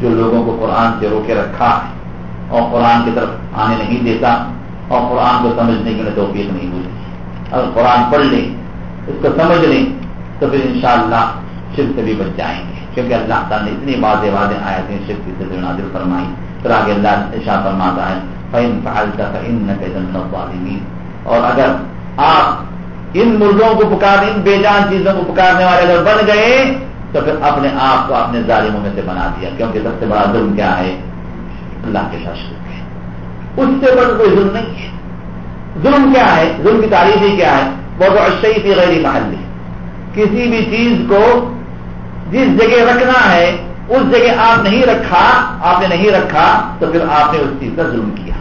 جو لوگوں کو قرآن سے روکے رکھا ہے، اور قرآن کی طرف آنے نہیں دیتا، اور قرآن کو سمجھنے کے لیے توفیق نہیں ہوتی۔ اگر قرآن پڑھ لیں، اس کو سمجھ لیں، تو پھر انشاءاللہ شرک سے بھی بچ جائیں گے۔ کیونکہ اللہ تعالیٰ نے اتنی واضح واضح آئے تھے شرک کی سے نازل فرمائی پھر آگے اللہ اشا فرماتا ہے فین فعلتا اور اگر آپ ان مردوں کو پکار ان بے جان چیزوں کو پکارنے والے اگر بن گئے، تو پھر اپنے آپ کو اپنے ظالموں میں سے بنا دیا۔ کیونکہ سب سے بڑا ظلم کیا ہے؟ اللہ کے ساتھ شرک ہے۔ اس سے بڑا کوئی ظلم نہیں ہے۔ ظلم کیا ہے؟ ظلم کی تعریف ہی کیا ہے؟ وہ تو اشئی کی غیر محل کسی بھی چیز کو جس جگہ رکھنا ہے، اس جگہ آپ نہیں رکھا، آپ نے نہیں رکھا، تو پھر آپ نے اس چیز کا ظلم کیا۔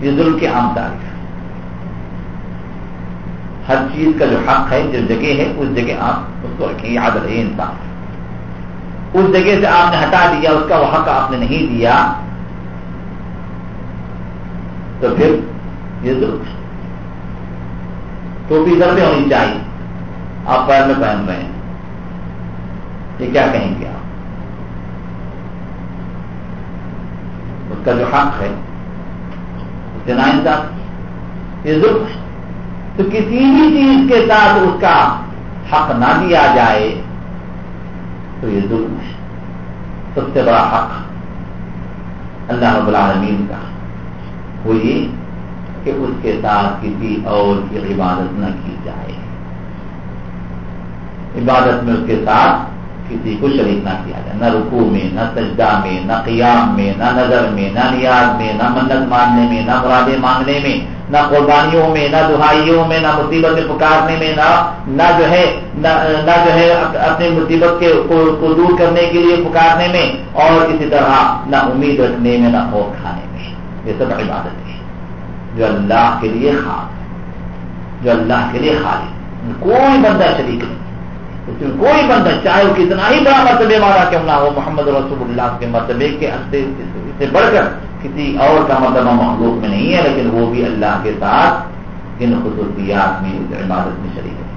یہ ظلم کی عام تعریف ہے۔ ہر چیز کا جو حق ہے جو جگہ ہے، اس جگہ آپ اس کو رکھیں، یاد رہے انسان۔ اس جگہ سے آپ نے ہٹا دیا، اس کا وہ حق آپ نے نہیں دیا، تو پھر یہ ظلم ہے۔ ٹوپی ادھر میں ہونی چاہیے۔ آپ پیر میں پہن رہے ہیں۔ یہ کیا کہیں گے آپ؟ اس کا جو حق ہے نا انصاف یہ ظلم ہے۔ تو کسی بھی چیز کے ساتھ اس کا حق نہ دیا جائے، تو یہ ظلم ہے۔ سب سے بڑا حق اللہ رب العالمین کا۔ وہ یہ کہ اس کے ساتھ کسی اور کی عبادت نہ کی جائے عبادت میں اس کے ساتھ کسی کو شریک نہ کیا جائے نہ رکوع میں نہ سجدہ میں نہ قیام میں نہ نظر میں نہ نیاز میں نہ منت ماننے میں نہ مرادیں مانگنے میں نہ قربانیوں میں نہ دہائیوں میں نہ مصیبت پکارنے میں نہ نہ جو ہے نہ جو ہے اپنی مصیبت کے کو دور کرنے کے لیے پکارنے میں اور اسی طرح نہ امید رکھنے میں نہ خوف کھانے میں یہ سب عبادت ہے جو اللہ کے لیے خاص جو اللہ کے لیے خالی کوئی بندہ شریک نہیں۔ اس میں کوئی بندہ چاہے وہ کتنا ہی بڑا مرتبے والا کیوں نہ ہو، محمد رسول اللہ کے مرتبے کے سے بڑھ کر کسی اور کا مرتبہ مخلوق میں نہیں ہے، لیکن وہ بھی اللہ کے ساتھ ان خصوصیات میں، اس عبادت میں شریک ہے۔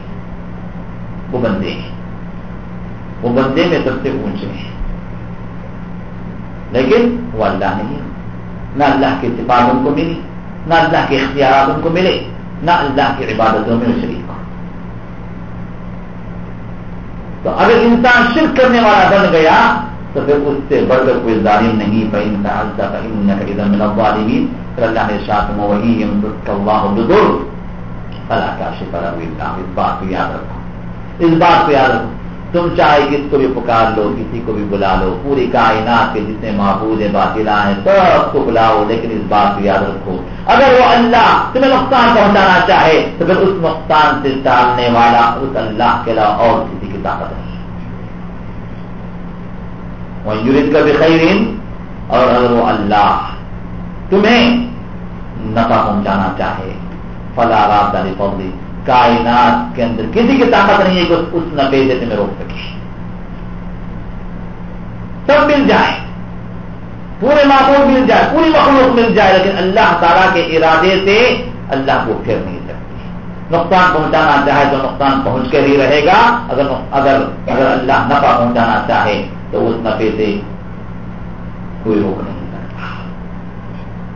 وہ بندے ہیں۔ وہ بندے میں سب سے اونچے ہیں۔ لیکن وہ اللہ نہیں نہ اللہ کے صفات ان کو ملی۔ نہ اللہ کے اختیارات ان کو ملے، نہ اللہ کی عبادتوں میں شریک ہو تو اگر انسان شرک کرنے والا بن گیا، تو پھر اس سے بڑھ کر کوئی ظالم نہیں پہن کا پھر اللہ نے شاط وہی اللہ کا شکر اس بات کو یاد رکھو۔ اس بات کو یاد رکھو۔ تم چاہے کس کو بھی پکار لو، کسی کو بھی بلا لو۔ پوری کائنات کے جتنے معبود باطلا ہیں، سب کو بلاؤ، لیکن اس بات کو یاد رکھو۔ اگر وہ اللہ تمہیں نقصان پہنچانا چاہے، تو پھر اس نقصان سے ٹالنے والا اس اللہ کے علاوہ اور کسی کی طاقت نہیں۔ یورت کا بخیر اور اگر وہ اللہ تمہیں نفع پہنچانا چاہے، فلا رات علی فوری کائنات کے اندر کسی کی طاقت نہیں ہے کہ اس نفے سے تمہیں روک سکے۔ سب مل جائے پورے معقول مل جائے پوری مخلوق مل جائے، لیکن اللہ تعالیٰ کے ارادے سے اللہ کو پھر نہیں سکتی۔ نقصان پہنچانا چاہے تو نقصان پہنچ کر ہی رہے گا۔ اگر اگر اگر اللہ نفع پہنچانا چاہے تو اس نفے سے کوئی روک نہیں سکتا۔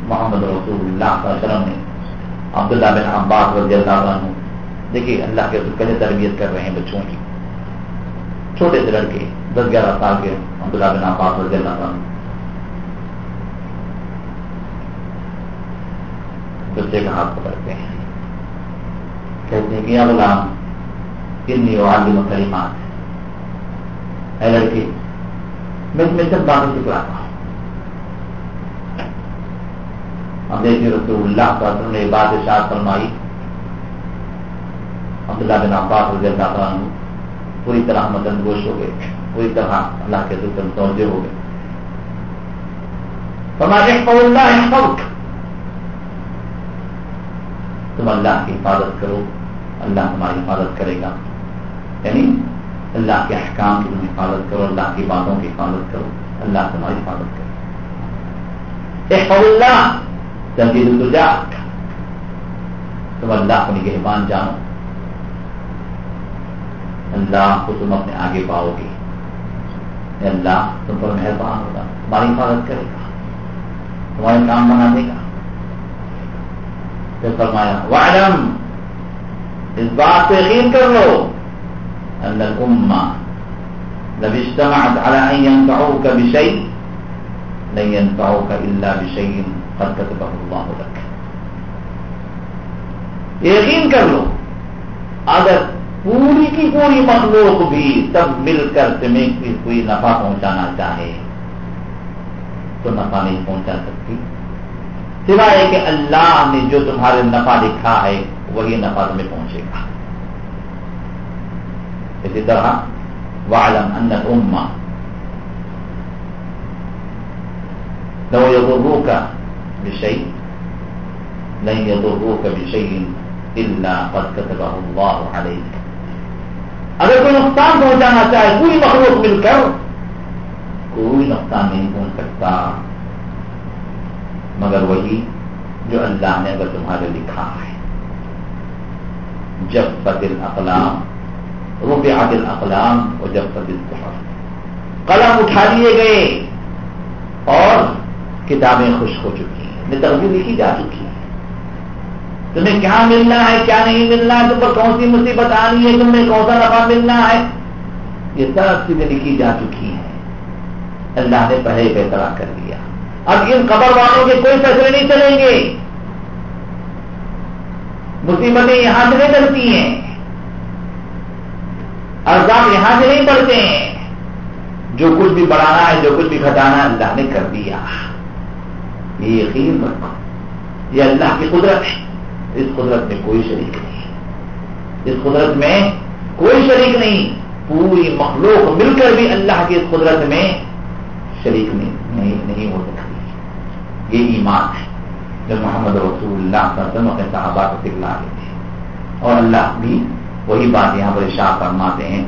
محمد رسول اللہ اللہ علیہ وسلم نے عبداللہ بن عباس رضی اللہ عنہ دیکھیے اللہ کے کیسے تربیت کر رہے ہیں بچوں کی۔ چھوٹے سے لڑکے، دس گیارہ سال کے عبداللہ بن عباس رضی اللہ عنہ۔ بچے کا ہاتھ پکڑتے ہیں۔ کہتے ہیں کہ غلام کتنی عالم کلمات اے لڑکی میں تمہیں سب باتیں سکھلاتا ہوں۔ ہم دیکھیے رسول اللہ کا نے بات اشار فرمائی۔ عبداللہ بن عباس رضی اللہ عنہ پوری طرح مدن گوش ہو گئے، پوری طرح اللہ کے دل توجہ ہو گئے۔ فرمایا اللہ تم اللہ کی حفاظت کرو، اللہ تمہاری حفاظت کرے گا۔ یعنی اللہ کے احکام کی تم حفاظت کرو، اللہ کی باتوں کی حفاظت کرو، اللہ تمہاری حفاظت کرے۔ اللہ تنظیم تجا تم اللہ کو نگہبان جانو۔ اللہ کو تم اپنے آگے پاؤ گے۔ اللہ، تم پر مہربان ہوگا، تمہاری حفاظت کرے گا تمہارے کام بنا دے گا فرمایا، وعلم، اس بات پہ یقین کر لو، ان الامہ لو اجتمعت على ان ينفعوك بشيء، لن ينفعوك الا بشيء قد كتبه الله لك۔ یقین کر لو، اگر پوری کی پوری مخلوق بھی سب مل کر تمہیں کوئی نفع پہنچانا چاہے تو نفع نہیں پہنچا سکتی۔ سوائے کہ اللہ نے جو تمہارے نفع لکھا ہے، وہی نفع تمہیں پہنچے گا۔ اسی طرح وعلم ان الامہ لو يضروك بشيء، لن يضروك بشيء الا قد كتبه الله عليك۔ اگر کوئی نقصان پہنچانا چاہے، پوری مخلوق مل کر کوئی نقصان نہیں پہنچ سکتا۔ مگر وہی جو اللہ نے اگر تمہارے لکھا ہے۔ جب فتل اقلام روپے عادل اقلام اور جب فتل قلم اٹھا لیے گئے اور کتابیں خوش ہو چکی ہیں۔ ترجیح لکھی جا چکی ہے تمہیں کیا ملنا ہے، کیا نہیں ملنا ہے؟ تم پر کون سی مصیبت آنی ہے؟ تمہیں کون سا نفع ملنا ہے؟ یہ سب چیزیں لکھی جا چکی ہیں۔ اللہ نے پہلے بہترا کر لیا۔ اب ان قبر والوں کے کوئی فیصلے نہیں چلیں گے۔ مصیبتیں یہاں سے نہیں چلتی ہیں۔ ارزاق یہاں سے نہیں پڑتے ہیں۔ جو کچھ بھی بڑھانا ہے، جو کچھ بھی گھٹانا ہے، اللہ نے کر دیا۔ یہ یقین رکھو۔ یہ اللہ کی قدرت ہے۔ اس قدرت میں کوئی شریک نہیں۔ اس قدرت میں کوئی شریک نہیں۔ پوری مخلوق مل کر بھی اللہ کی اس قدرت میں شریک نہیں نہیں ہو سکتی۔ یہ ایمان ہے۔ جو محمد رسول اللہ صلی اللہ علیہ وسلم اپنے صحابہ کو سکھلا رہے تھے اور اللہ بھی وہی بات یہاں پر شاہ فرماتے ہیں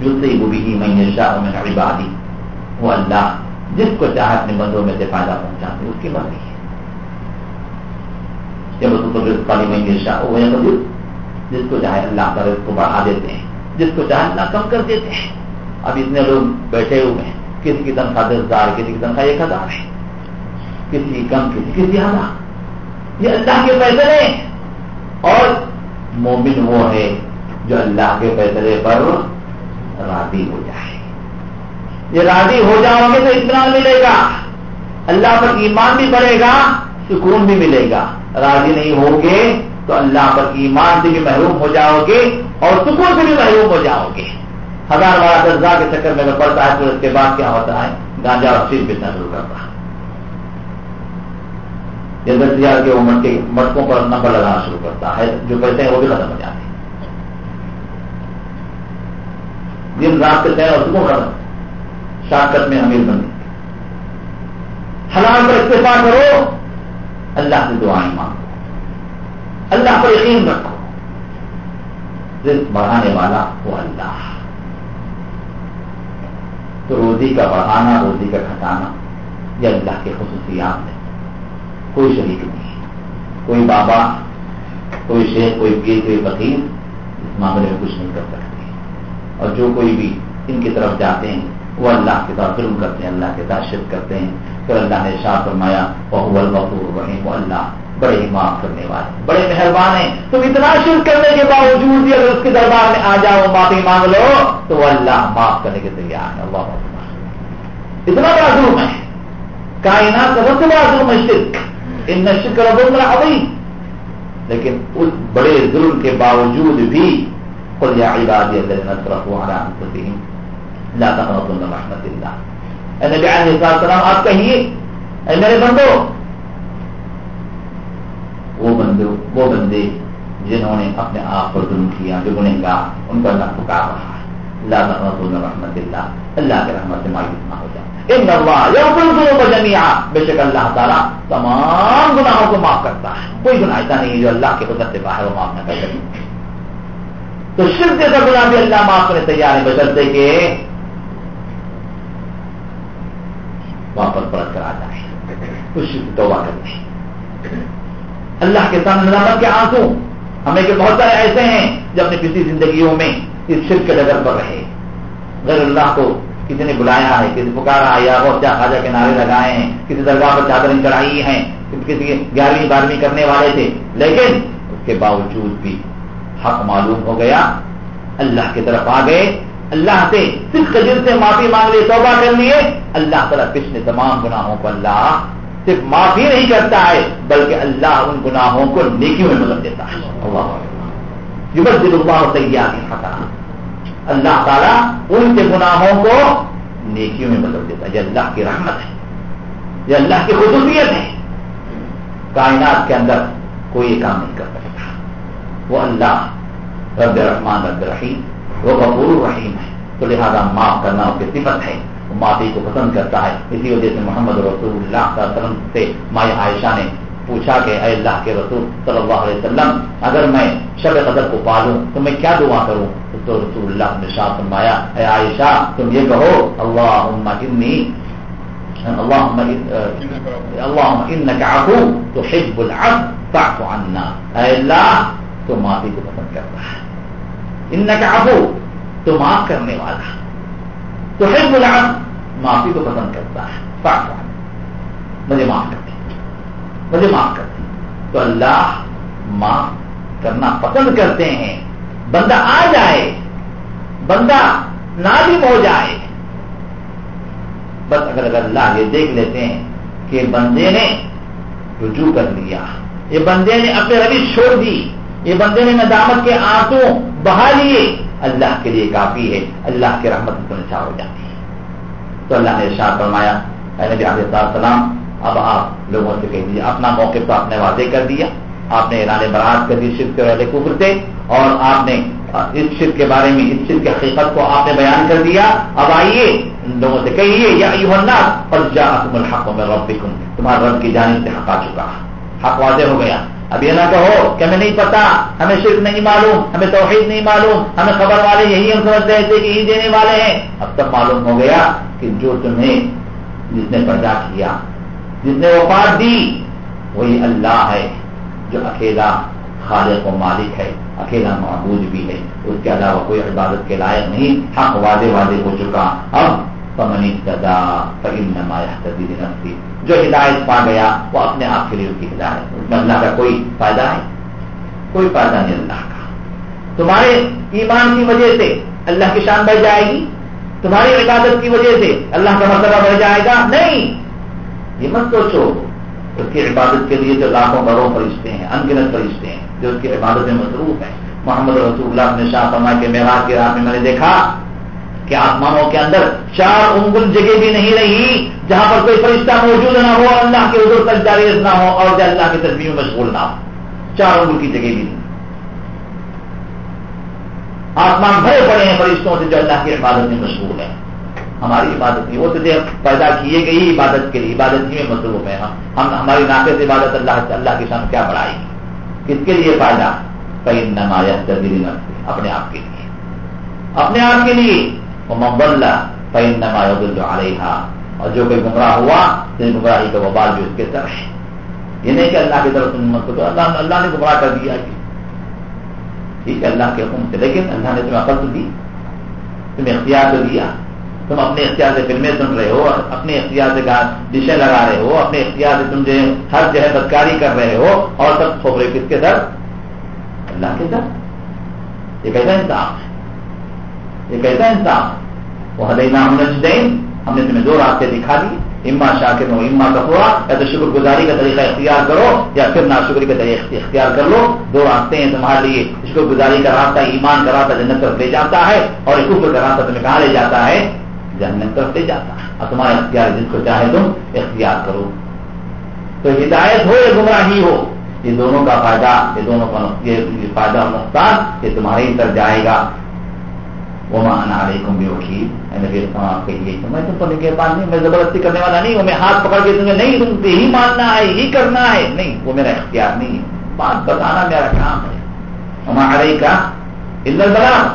جو سے وہ بھی میں شاہ میں عبادی۔ وہ اللہ جس کو چاہے اپنے بندوں میں سے فائدہ پہنچاتے اس کی مرضی ہے۔ جب اس کو پالی میں شاہ وہ جس کو چاہے اللہ کا رزق کو بڑھا دیتے ہیں، جس کو چاہے اللہ کم کر دیتے ہیں۔ اب اتنے لوگ بیٹھے ہوئے ہیں کسی کی تنخواہ دس ہزار کسی کی تنخواہ ایک ہزار ہے؟ کسی کم کسی کی زیادہ؟ یہ اللہ کے فیصلے اور مومن وہ ہے جو اللہ کے فیصلے پر راضی ہو جائے۔ یہ راضی ہو جاؤ گے تو اطمینان ملے گا۔ اللہ پر ایمان بھی بڑھے گا، سکون بھی ملے گا۔ راضی نہیں ہوگے تو اللہ پر ایمان سے بھی محروم ہو جاؤ گے اور سکون سے بھی محروم ہو جاؤ گے۔ ہزار بارہ دس ہزار کے چکر میں پڑتا ہے تو اس کے بعد کیا ہوتا ہے؟ گانجا اور صرف بیچنا شروع کرتا ہے۔ یا دس ہزار کے وہ مٹکے مٹکوں پر نمبر لگانا شروع کرتا ہے۔ جو پیسے ہیں وہ بھی ختم ہو جاتے ہیں۔ دن رات کے اور سکون ختم۔ شاکت میں امیر بنے حلال پر اتفاق کرو۔ اللہ سے دعائیں مانگو اللہ پر یقین رکھو۔ رزق بڑھانے والا وہ اللہ۔ تو روزی کا بڑھانا، روزی کا گھٹانا یہ اللہ کے خصوصیات ہے کوئی شریک نہیں کوئی بابا، کوئی شیخ، کوئی پیر، کوئی فقیر اس معاملے میں کچھ نہیں کر سکتے۔ اور جو کوئی بھی ان کی طرف جاتے ہیں، وہ اللہ کے ساتھ ظلم کرتے ہیں، اللہ کے ساتھ شرک کرتے ہیں۔ پھر اللہ نے شاہ فرمایا بہو البور رحیم اللہ بڑے ہی معاف کرنے والے بڑے مہربان ہیں۔ تم اتنا شرک کرنے کے باوجود بھی اگر اس کے دربار میں آ جاؤ، معافی مانگ لو، تو وہ اللہ معاف کرنے کے تیار ہے اللہ اتنا بڑا ظلم ہے۔ کائنات کا سب سے بڑا ظلم ہے شرک۔ ان شکر بولنا ابھی لیکن اس بڑے ظلم کے باوجود بھی خود یا عبادی اللہ نصرف لا تقنطوا من رحمت اللہ۔ نبی علیہ السلام آپ کہیے، اے میرے بندو، وہ بندے وہ بندے جنہوں نے اپنے آپ پر ظلم کیا، جو گنہ گا ان پر اللہ پکار رہا ہے اللہ تقنطوا رحمت اللہ اللہ کے رحمت سے مایوس نہ ہو جائے۔ ان اللہ یغفر الذنوب جميعا بے شک اللہ تعالیٰ تمام گناہوں کو معاف کرتا ہے۔ کوئی گناہ ایسا نہیں ہے جو اللہ کے قدرت سے باہر وہ معاف نہ کر سکے۔ تو شرک جیسا گناہ بھی اللہ معاف کرنے تیار ہے، بشرطے کہ واپس پلٹ کر آ جائے خوشی کی توبہ کر اللہ کے سامنے نظامت کے آنسو۔ ہمیں کہ بہت سارے ایسے ہیں جو اپنی کسی زندگیوں میں اس شرک کے ڈگر پر رہے۔ غیر اللہ کو کسی نے بلایا ہے کسی پکارا یا بہت کیا خواجہ کے نعرے لگائے ہیں کسی درگاہ پر چادریں چڑھائی ہیں کسی گیارہویں بارہویں کرنے والے تھے۔ لیکن اس کے باوجود بھی حق معلوم ہو گیا، اللہ کی طرف آ گئے اللہ سے صرف دل سے معافی مانگ لیے توبہ کر لیے۔ اللہ تعالیٰ پچھلے تمام گناہوں کو اللہ صرف معافی نہیں کرتا ہے بلکہ اللہ ان گناہوں کو نیکیوں میں بدل دیتا ہے۔ اللہ۔ دل اللہ تیار اللہ تعالیٰ ان کے گناہوں کو نیکیوں میں بدل دیتا ہے۔ یہ اللہ کی رحمت ہے یہ اللہ کی خصوصیت ہے۔ کائنات کے اندر کوئی کام نہیں کر سکتا۔ وہ اللہ رب رحمان رب رحیم وہ غفور رحیم ہے۔ تو لہذا معاف کرنا اس کی صفت ہے۔ وہ معافی کو پسند کرتا ہے۔ اسی وجہ سے محمد رسول اللہ صلی اللہ علیہ وسلم سے مائی عائشہ نے پوچھا کہ اے اللہ کے رسول صلی اللہ علیہ وسلم، اگر میں شب قدر کو پالوں تو میں کیا دعا کروں؟ تو رسول اللہ نے شاہ فرمایا، اے عائشہ، تم یہ کہو اللہ انی اللهم اللهم انك عفو تحب العفو، فاعف عنا۔ اے اللہ، تو معافی کو پسند کرتا ہے۔ انك عفو، تو معاف کرنے والا۔ تو تحب العفو، معافی کو پسند کرتا ہے۔ فاعف مجھے معاف کر مجھے معاف کر دیں تو اللہ معاف کرنا پسند کرتے ہیں۔ بندہ آ جائے، بندہ نادم ہو جائے۔ بس اگر اگر اللہ یہ دیکھ لیتے ہیں کہ بندے نے رجوع کر لیا۔ یہ بندے نے اپنے روی چھوڑ دی۔ یہ بندے نے ندامت کے آنسو بہا لیے۔ اللہ کے لیے کافی ہے۔ اللہ کی رحمت کو نشا ہو جاتی ہے۔ تو اللہ نے ارشاد فرمایا نبی علیہ السلام اب آپ لوگوں سے کہہ دیجیے اپنا موقع تو آپ نے واضح کر دیا۔ آپ نے اعلان برات کر دی شرک کے والے کفر سے، اور آپ نے اس شرک کے بارے میں، اس شرک کی حقیقت کو آپ نے بیان کر دیا۔ اب آئیے لوگوں سے کہیے، یا پر جا تم الحق میں رب تمہارا رب کی جانب سے حق آ چکا۔ حق واضح ہو گیا۔ اب یہ نہ کہو کہ ہمیں نہیں پتا ہمیں شرک نہیں معلوم، ہمیں توحید نہیں معلوم، ہمیں خبر والے یہی ہم سمجھ رہے تھے کہ یہی دینے والے ہیں۔ اب تک معلوم ہو گیا کہ جو تمہیں جس نے پیدا کیا، جس نے وفات دی، وہی اللہ ہے، جو اکیلا خالق و مالک ہے، اکیلا معبود بھی ہے۔ اس کے علاوہ کوئی عبادت کے لائق نہیں، حق واضح واضح ہو چکا۔ اب پمنی سدا فعل نمایاں نفسی جو ہدایت پا گیا وہ اپنے آپ کے لیے اس کی ہدایت اس میں اللہ کا کوئی فائدہ ہے کوئی فائدہ نہیں اللہ کا۔ تمہارے ایمان کی وجہ سے اللہ کی شان بڑھ جائے گی۔ تمہاری عبادت کی وجہ سے اللہ کا مرتبہ بڑھ جائے گا۔ نہیں۔ یہ مت سوچو اس کی عبادت کے لیے جو لاکھوں کروڑ فرشتے ہیں ان گنت فرشتے ہیں، جو اس کی عبادت میں مصروف ہیں۔ محمد رسول اللہ نے شاہ فرما کے معراج کے رات میں میں نے دیکھا کہ آسمانوں کے اندر چار انگل جگہ بھی نہیں رہی۔ جہاں پر کوئی فرشتہ موجود نہ ہو اللہ کے حضور تک جاری نہ ہو اور جو اللہ کی تصویر میں مشغول نہ ہو۔ چار انگل کی جگہ بھی نہیں۔ آسمان بھرے پڑے ہیں فرشتوں سے جو اللہ کی عبادت میں مشغول ہے ہماری عبادت نہیں وہ تو پیدا کیے گئی عبادت کے لیے، عبادت ہی میں مصروف ہے ہم ہم ہماری ناقص عبادت اللہ اللہ کی شان کیا بڑھائے گی کس کے لیے فائدہ؟ کئی نمایاں تبدیلی اپنے آپ کے لیے۔ اپنے آپ کے لیے۔ وہ محبل فعین نمایاں علیہ اور جو کوئی گمراہ ہوا تو گمراہی کا وبال بھی اس کے طرح ہے یہ نہیں کہ اللہ کی طرف تو اللہ اللہ نے گمراہ کر دیا کہ ٹھیک ہے، اللہ کے حکم سے۔ لیکن اللہ نے تمہیں عقل تو دی، تمہیں اختیار تو دیا۔ تم اپنے اختیار سے فلمیں سن رہے ہو، اپنے اختیار سے ڈشیں لگا رہے ہو، اپنے اختیار سے تم جو ہر جو ہے بدکاری کر رہے ہو اور سب تھوپ رہے کس کے در؟ اللہ کے در۔ یہ کیسا انصاف؟ ہے یہ کیسا انصاف؟ وہ حدینا ہم ہم نے تمہیں دو راستے دکھا دی، اما شاکر ہو اما کپورا یا تو شکر گزاری کا طریقہ اختیار کرو، یا پھر نا شکری کا طریقہ اختیار کر لو۔ دو راستے ہیں تمہارے لیے۔ شکر گزاری کا راستہ، ایمان کا راستہ جنت طرف لے جاتا ہے اور کفر کا راستہ تمہیں کہاں لے جاتا ہے؟ جہنم طرف لے جاتا ہے۔ اور تمہارا اختیار جس کو چاہے تم اختیار کرو۔ تو ہدایت ہو یا گمراہی ہو؟ یہ دونوں کا فائدہ، یہ دونوں کا یہ فائدہ اور نقصان یہ تمہارے ہی طرف جائے گا۔ وہ مان آ رہی تم بھی وکیل آپ کہیے میں تم کو کے پاس نہیں، میں زبردستی کرنے والا نہیں ہوں میں ہاتھ پکڑ کے تمہیں نہیں تم یہی ماننا ہے یہی کرنا ہے۔ نہیں، وہ میرا اختیار نہیں ہے۔ بات بتانا میرا کام ہے۔ ہمارے کا ادھر بنا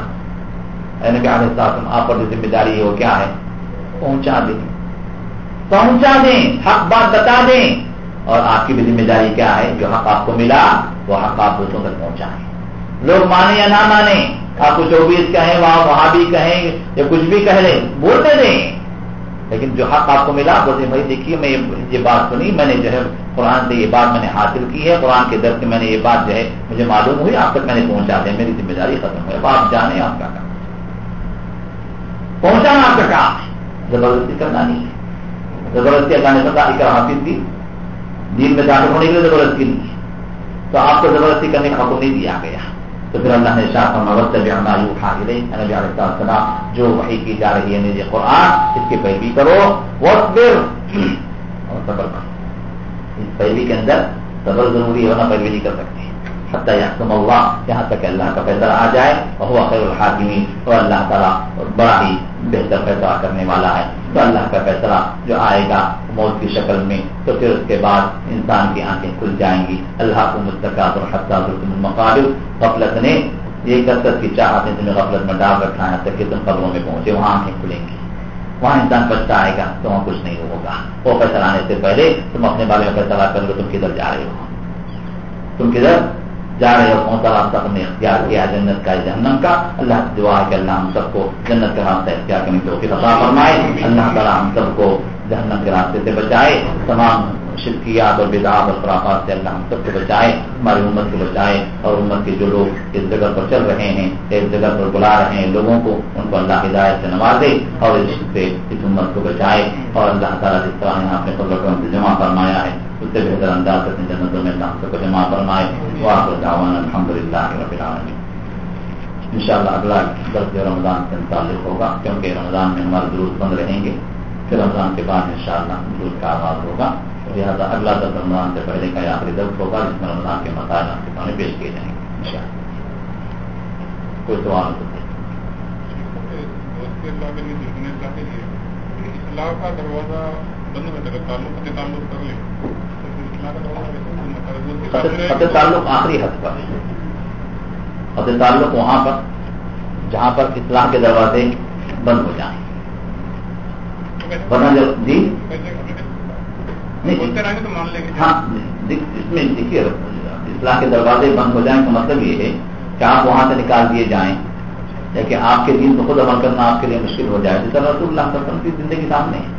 نبی علیہ السلام، آپ پر جو ذمہ داری ہے، وہ کیا ہے؟ پہنچا دیں۔ پہنچا دیں، حق بات بتا دیں۔ اور آپ کی بھی ذمہ داری کیا ہے؟ جو حق آپ کو ملا، وہ حق آپ دوسروں تک پہنچائیں۔ لوگ مانے یا نہ مانے آپ کو چوبیس کہیں وہاں وہاں بھی کہیں یا کچھ بھی کہہ لیں، بولتے دیں لیکن جو حق آپ کو ملا بولتے بھائی دیکھیے، میں یہ بات سنی میں نے جو ہے قرآن سے یہ بات میں نے حاصل کی ہے۔ قرآن کے در سے میں نے یہ بات جو ہے مجھے معلوم ہوئی، آپ تک میں نے پہنچا دیا میری ذمہ داری ختم ہوئی اب آپ جانے آپ کا کام۔ پہنچانا آپ کا کام۔ ہے زبردستی کرنا نہیں۔ ہے زبردستی اللہ نے پتا اکر حافظ دی دین میں داخل ہونے کے لیے زبردستی نہیں۔ ہے تو آپ کو زبردستی کرنے کا حکم نہیں دیا گیا۔ تو پھر اللہ نے شاہ کا موت بھی ہماری اٹھا کے دیں نبی علیہ السلام جو وحی کی جا رہی ہے نجی قرآن، اس کی پیروی کرو وہ پھر اور صبر کرو۔ اس پیروی کے اندر صبر ضروری ہے، ورنہ پیروی نہیں کر سکتے۔ حتیٰ یحکم اللہ یہاں تک اللہ کا فیصلہ آ جائے اور وہ خیر الحاکمین اور اللہ تعالیٰ بڑا ہی بہتر فیصلہ کرنے والا ہے. تو اللہ کا فیصلہ جو آئے گا موت کی شکل میں، تو پھر اس کے بعد انسان کی آنکھیں کھل جائیں گی. اللہ کو مستقات اور حتیٰ مقابل غفلت نے یہ کثرت کی چاہت نے تمہیں غفلت میں ڈال رکھا ہے تک کہ تم قبروں میں پہنچے، وہاں آنکھیں کھلیں گی. وہاں انسان بچتا آئے گا، تو وہاں کچھ نہیں ہوگا. وہ فیصلہ آنے سے پہلے تم اپنے بارے میں فیصلہ کر لو تم کدھر جا رہے ہو؟ تم کدھر؟ جا رہے ہو کون سا راستہ نے اختیار کیا، جنت کا جہنم کا۔ اللہ دعا ہے کہ اللہ ہم سب کو جنت کا راستہ اختیار کرنے کی توفیق عطا فرمائے۔ اللہ تعالیٰ ہم سب کو جہنم کے راستے سے بچائے۔ تمام شرکیات اور بدعات اور خرافات سے اللہ ہم سب کو بچائے۔ ہماری امت کو بچائے۔ اور امت کے جو لوگ اس جگہ پر چل رہے ہیں ایک جگہ پر بلا رہے ہیں، لوگوں کو ان کو اللہ ہدایت سے نوازے اور اس سے اس امت کو بچائے۔ اور اللہ تعالیٰ جس طرح نے اپنے فضل کرم سے جمع فرمایا ہے اس سے بہتر انداز سے جنتوں میں اللہ سب کو جمع فرمائے واقع دعوان الحمد للہ رب العالمین۔ ان شاء اللہ اگلا درد رمضان سے متعلق ہوگا، کیونکہ رمضان میں ہمارے درست بند رہیں گے، پھر رمضان کے بعد ان شاء اللہ درست کا آغاز ہوگا۔ لہٰذا اگلا درد رمضان سے پہلے کا آخری درد ہوگا، جس میں رمضان کے مسائل آپ کے سامنے پیش کیے جائیں گے ان شاء اللہ کوئی سوال ہو کا دروازہ بند ہو جائے تعلق تعلق کر لے خط تعلق آخری حد پر۔ خط تعلق وہاں پر، جہاں پر اصلاح کے دروازے بند ہو جائیں۔ ورنہ جب جی؟ ہاں اس میں دیکھیے، اصلاح کے دروازے بند ہو جائیں کا مطلب یہ ہے کہ آپ وہاں سے نکال دیے جائیں۔ لیکن آپ کے دین کو خود عمل کرنا آپ کے لیے مشکل ہو جائے۔ جس طرح رسول اللہ صلی اللہ علیہ وسلم کی زندگی سامنے ہے۔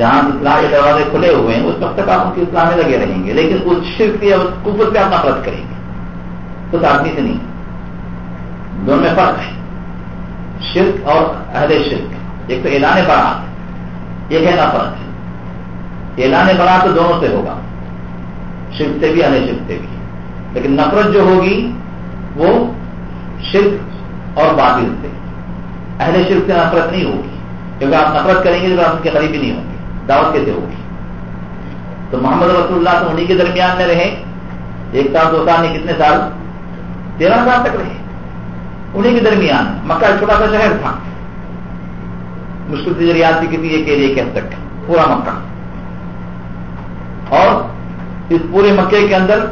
جہاں اصلاح کے دروازے کھلے ہوئے ہیں، اس وقت تک آپ ان کی اصلاح میں لگے رہیں گے، لیکن اس شرک یا کفر پہ آپ نفرت کریں گے۔ اس آدمی سے نہیں۔ دونوں میں فرق ہے۔ شرک اور اہل شرک۔ ایک تو اعلان برات ایک ہے۔ نفرت اعلان برات تو دونوں سے ہوگا۔ شرک سے بھی، اہل شرک سے بھی۔ لیکن نفرت جو ہوگی، وہ شرک اور باطل سے۔ اہل شرک سے نفرت نہیں ہوگی۔ کیونکہ آپ نفرت کریں گے تو آپ ان کے قریبی نہیں ہوں گے۔ دعوت کیسے ہوگی؟ تو محمد رسول اللہ تو انہیں کے درمیان میں رہے، ایک سال، دو سال نہیں، کتنے سال؟ تیرہ سال تک رہے۔ انہیں کے درمیان، مکہ چھوٹا سا شہر تھا۔ مشکل سے ریاست کسی ایک ایریا کے حد تک پورا مکہ۔ اور اس پورے مکے کے اندر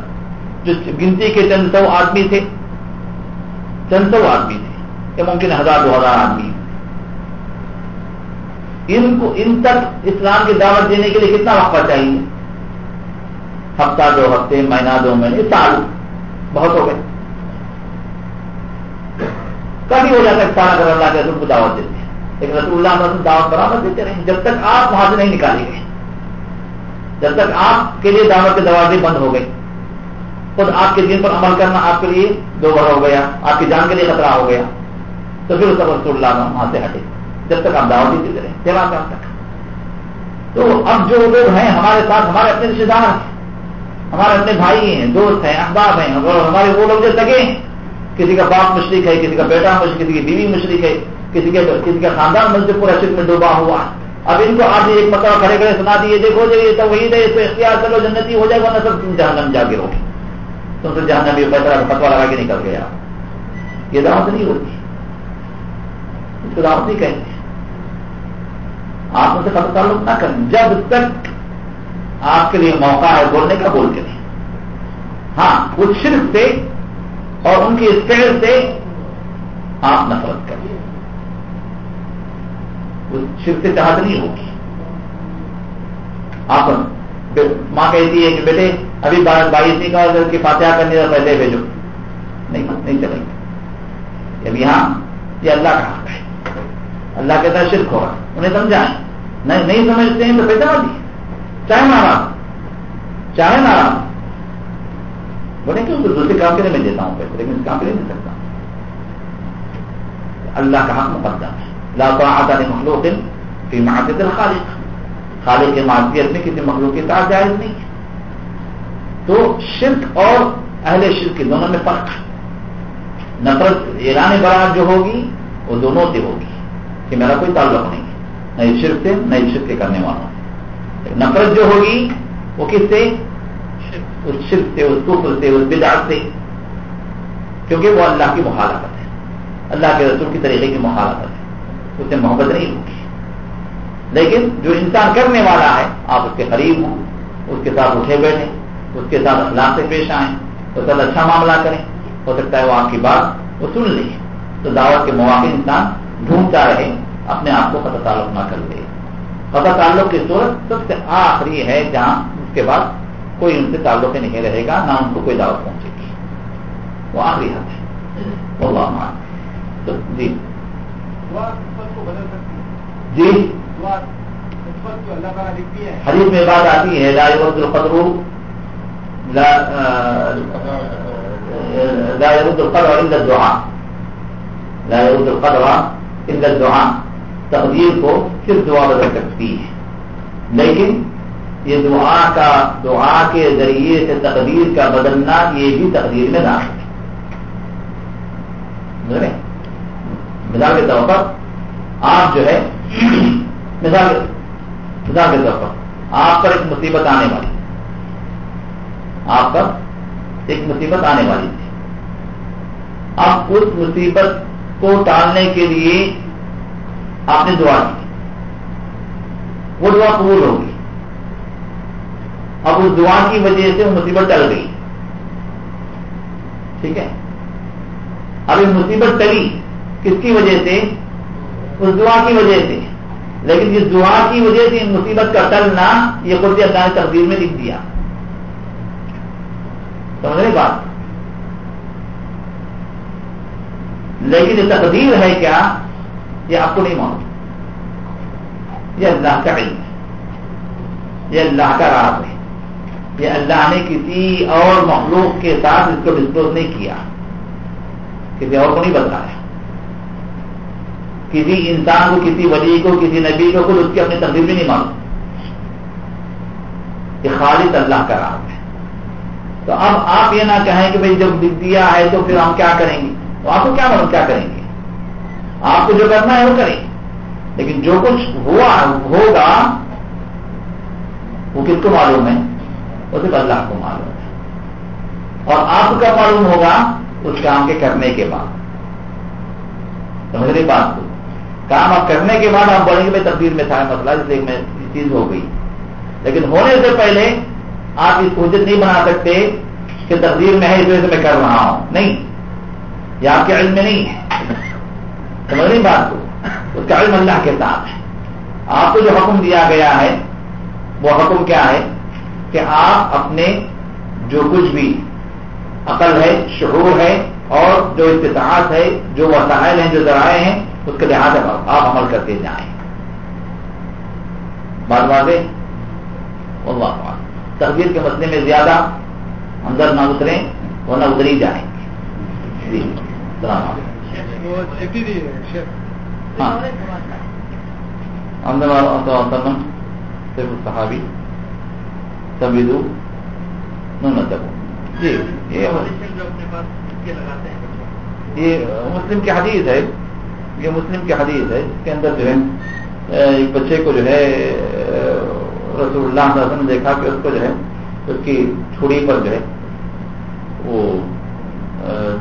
جو گنتی کے چند سو آدمی تھے، چند سو آدمی تھے، یہ ممکن ہزار، دو ہزار آدمی۔ ان کو ان تک اسلام کی دعوت دینے کے لیے کتنا وقفہ چاہیے؟ ہفتہ دو ہفتے، مہینہ دو مہینے، سال، بہت ہو گئے۔ کبھی ہو جاتا ہے سارا اگر اللہ کے رسول کو دعوت دیتے ہیں، لیکن رسول اللہ رسول دعوت برابر دیتے رہیں۔ جب تک آپ وہاں سے نہیں نکالے گئے، جب تک آپ کے لیے دعوت کے دروازے بند ہو گئے، خود آپ کے دین پر عمل کرنا آپ کے لیے دو بڑا ہو گیا، آپ کی جان کے لیے خطرہ ہو گیا، تو پھر اس رسول اللہ وہاں سے ہٹے۔ جب تک آپ دعوت دیتے رہے تیرہ سال تک تو اب جو لوگ ہیں ہمارے ساتھ، ہمارے اپنے رشتے دار ہیں، ہمارے اپنے بھائی ہیں، دوست ہیں، احباب ہیں، اور ہمارے وہ لوگ جو سگے کسی کا باپ مشرق ہے، کسی کا بیٹا مشرق، کسی کی بیوی مشرق ہے، کسی کے کسی کا خاندان مسجد پورا شرک میں ڈوبا ہوا ہے۔ اب ان کو آج ایک مطلب کھڑے کھڑے سنا دیے، دیکھو جو یہ توحید ہے اس کو اختیار کر لو، جنتی ہو جائے گا نہ سب تم جہنم جا کے روکے۔ تم سے جہنم بھی فیصلہ فتوا لگا کے نکل گیا۔ یہ دعوت نہیں ہوتی۔ اس کو دعوت نہیں کہتے آپ ان سے قطع تعلق نہ کریں۔ جب تک آپ کے لیے موقع ہے بولنے کا، بول کے نہیں۔ ہاں کچھ شرک سے اور ان کی اسپیڈ سے آپ نفرت کریں۔ اس شرک سے چاہت نہیں ہوگی۔ آپ ماں کہتی ہے کہ بیٹے، ابھی بائیسویں کا کی فاتحہ کرنے کا پہلے بھیجو۔ نہیں نہیں چلیں۔ گے اب یہاں یہ اللہ کا حق ہے۔ اللہ کے ساتھ شرک ہوگا۔ انہیں سمجھائیں نہیں نہیں سمجھتے ہیں تو پیسہ دیے۔ چاہے ناراض چاہے ناراض بولے کہ دوسرے کام کے لیے میں دیتا ہوں پیسے، لیکن اس کام کے لیے سکتا اللہ کا حق مقدم ہے۔ لا طاعت مخلوق فی معصیت الخالق۔ خالق کے معصیت میں کسی مخلوق کی طرح جائز نہیں ہے۔ تو شرک اور اہل شرک کے دونوں میں فرق ہے۔ نفرت ایران برات جو ہوگی، وہ دونوں سے ہوگی۔ کہ میرا کوئی تعلق نہیں۔ نئی شرک سے نئی شرک کے کرنے والوں نفرت جو ہوگی وہ کس سے؟ اس شرک سے اس کفر سے اس بدعت سے۔ کیونکہ وہ اللہ کی مخالفت ہے۔ اللہ کے رسول کی طریقے کی مخالفت ہے۔ اس سے محبت نہیں ہوگی۔ لیکن جو انسان کرنے والا ہے آپ اس کے قریب ہوں اس کے ساتھ اٹھے بیٹھیں اس کے ساتھ اخلاق سے پیش آئیں تو سب اچھا معاملہ کریں۔ ہو سکتا ہے وہ آپ کی بات وہ سن لیں تو دعوت کے مواقع انسان ڈھونڈتا رہے۔ اپنے آپ کو قطع تعلق نہ کر لے قطع تعلق کی صورت سب سے آخری ہے جہاں اس کے بعد کوئی ان سے تعلق نہیں رہے گا، نہ ان کو کوئی دعوت پہنچے گی۔ وہ آخری حد ہے۔ اللہ تو جی۔ جی۔ حدیث میں بات آتی ہے، لا يرد القدر، لا لا يرد القدر عند الدعاء۔ لا يرد القدر عند الدعاء۔ تقدیر کو صرف دعا بدل سکتی ہے۔ لیکن یہ دعا کا دعا کے ذریعے سے تقدیر کا بدلنا یہ بھی تقدیر میں داخل ہے۔ مثال کے طور پر آپ جو ہے مثال مثال کے طور پر آپ پر ایک مصیبت آنے والی آپ پر ایک مصیبت آنے والی تھی۔ اب اس مصیبت کو ٹالنے کے لیے آپ نے دعا کی۔ وہ دعا قبول ہوگی اب اس دعا کی وجہ سے وہ مصیبت ٹل گئی۔ ٹھیک ہے؟ اب یہ مصیبت ٹلی۔ کس کی وجہ سے؟ اس دعا کی وجہ سے۔ لیکن اس دعا کی وجہ سے مصیبت کا ٹلنا یہ خود اللہ نے تقدیر میں لکھ دیا۔ سمجھ رہے بات؟ لیکن یہ تقدیر ہے کیا؟ یہ آپ کو نہیں معلوم۔ یہ اللہ کا علم ہے۔ یہ اللہ کا راز ہے۔ یہ اللہ نے کسی اور مخلوق کے ساتھ اس کو ڈسکلوز نہیں کیا۔ کسی اور کو نہیں بتایا۔ کسی انسان کو، کسی ولی کو، کسی نبی کو، خود اس کی اپنی تقدیر بھی نہیں معلوم۔ یہ خالص اللہ کا راز ہے۔ تو اب آپ یہ نہ کہیں کہ بھائی جب دیا ہے تو پھر ہم کیا کریں گے؟ تو آپ کو کیا معلوم کیا کریں گے؟ آپ کو جو کرنا ہے وہ کریں۔ لیکن جو کچھ ہوا، ہوگا، وہ کس کو معلوم ہے؟ وہ صرف اللہ کو معلوم ہے۔ اور آپ کو کیا معلوم ہوگا؟ اس کام کے کرنے کے بعد۔ سمجھ رہی بات کو؟ کام آپ کرنے کے بعد آپ بولیں گے بھائی تبدیل میں تھا، مسئلہ اس لیے میں یہ چیز ہو گئی۔ لیکن ہونے سے پہلے آپ اس کو نہیں بنا سکتے کہ تقدیر میں ہے، اس وجہ سے میں کر رہا ہوں۔ نہیں، یہ آپ کے علم میں نہیں ہے۔ سمجھ رہی بات؟ کو اس کا علم اللہ کے ساتھ ہے۔ آپ کو جو حکم دیا گیا ہے، وہ حکم کیا ہے؟ کہ آپ اپنے جو کچھ بھی عقل ہے، شعور ہے، اور جو استطاعت ہے، جو وسائل ہیں، جو ذرائع ہیں، اس کے لحاظ آپ عمل کرتے جائیں۔ بات واضح؟ اللہ تقدیر کے مسئلے میں زیادہ اندر نہ اتریں وہ نہ اتری جائیں۔ جی السلام علیکم۔ صرف صحابی سبھی دو نہ جی یہ یہ مسلم کی حدیث ہے۔ یہ مسلم کی حدیث ہے۔ اس کے اندر جو ہے ایک بچے کو جو ہے رسول اللہ صلی اللہ علیہ وسلم نے دیکھا کہ اس کو جو ہے اس کی چھڑی پر جو ہے وہ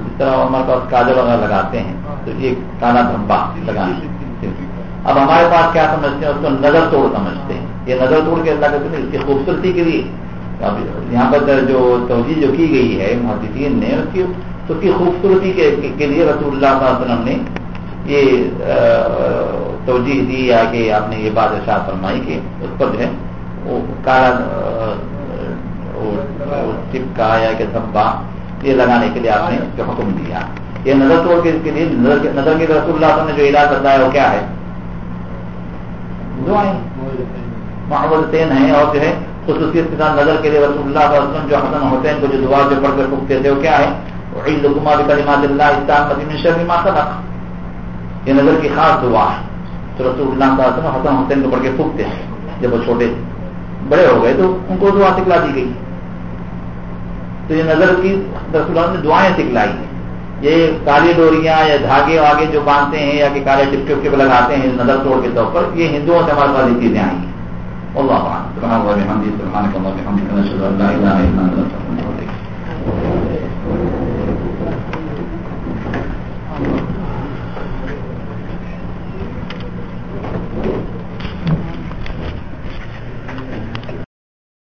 جس طرح ہمارے پاس کاجل وغیرہ لگاتے ہیں تو یہ کالا دھبا لگانا اب ہمارے پاس کیا سمجھتے ہیں؟ اس کو نظر توڑ سمجھتے ہیں۔ یہ نظر توڑ کے اللہ کرتے ہیں، اس کی خوبصورتی کے لیے۔ اب یہاں پر جو توجہ جو کی گئی ہے، محدثین نے، اس کی اس کی خوبصورتی کے لیے رسول اللہ صلی اللہ علیہ وسلم نے یہ توجہ دی، یا کہ آپ نے یہ بات ارشاد فرمائی کہ اس پر جو ہے، وہ کالا چپکا یا کہ دھبا یہ لگانے کے لیے آپ نے اس کو حکم دیا۔ یہ نظر توڑ کے اس کے لیے نظر کے رسول اللہ نے جو علاج بتایا وہ کیا ہے؟ محمد حسین ہیں اور جو ہے خصوصیت کے ساتھ نظر کے لیے رسول اللہ وسلم جو حسن حسین کو جو دعا جو پڑھ کر پھونکتے تھے، وہ کیا ہے؟ عید حکما بکلمات اللہ اسلام مدین شرمی یہ نظر کی خاص دعا ہے۔ تو رسول اللہ صلی اللہ حسن حسین کو پڑھ کے پھونکتے ہیں۔ جب وہ چھوٹے بڑے ہو گئے تو ان کو دعا سکھلا دی گئی۔ تو یہ نظر کی رسول اللہ نے دعائیں سکھلائی ہیں۔ یہ کالی ڈوریاں یا دھاگے واگے جو باندھتے ہیں یا کہ کالے ٹپ ٹپ کے لگاتے ہیں نظر توڑ کے طور پر، یہ ہندوؤں سے ہمارے پاس یہ چیزیں آئی ہیں۔ اللہ سلمان کا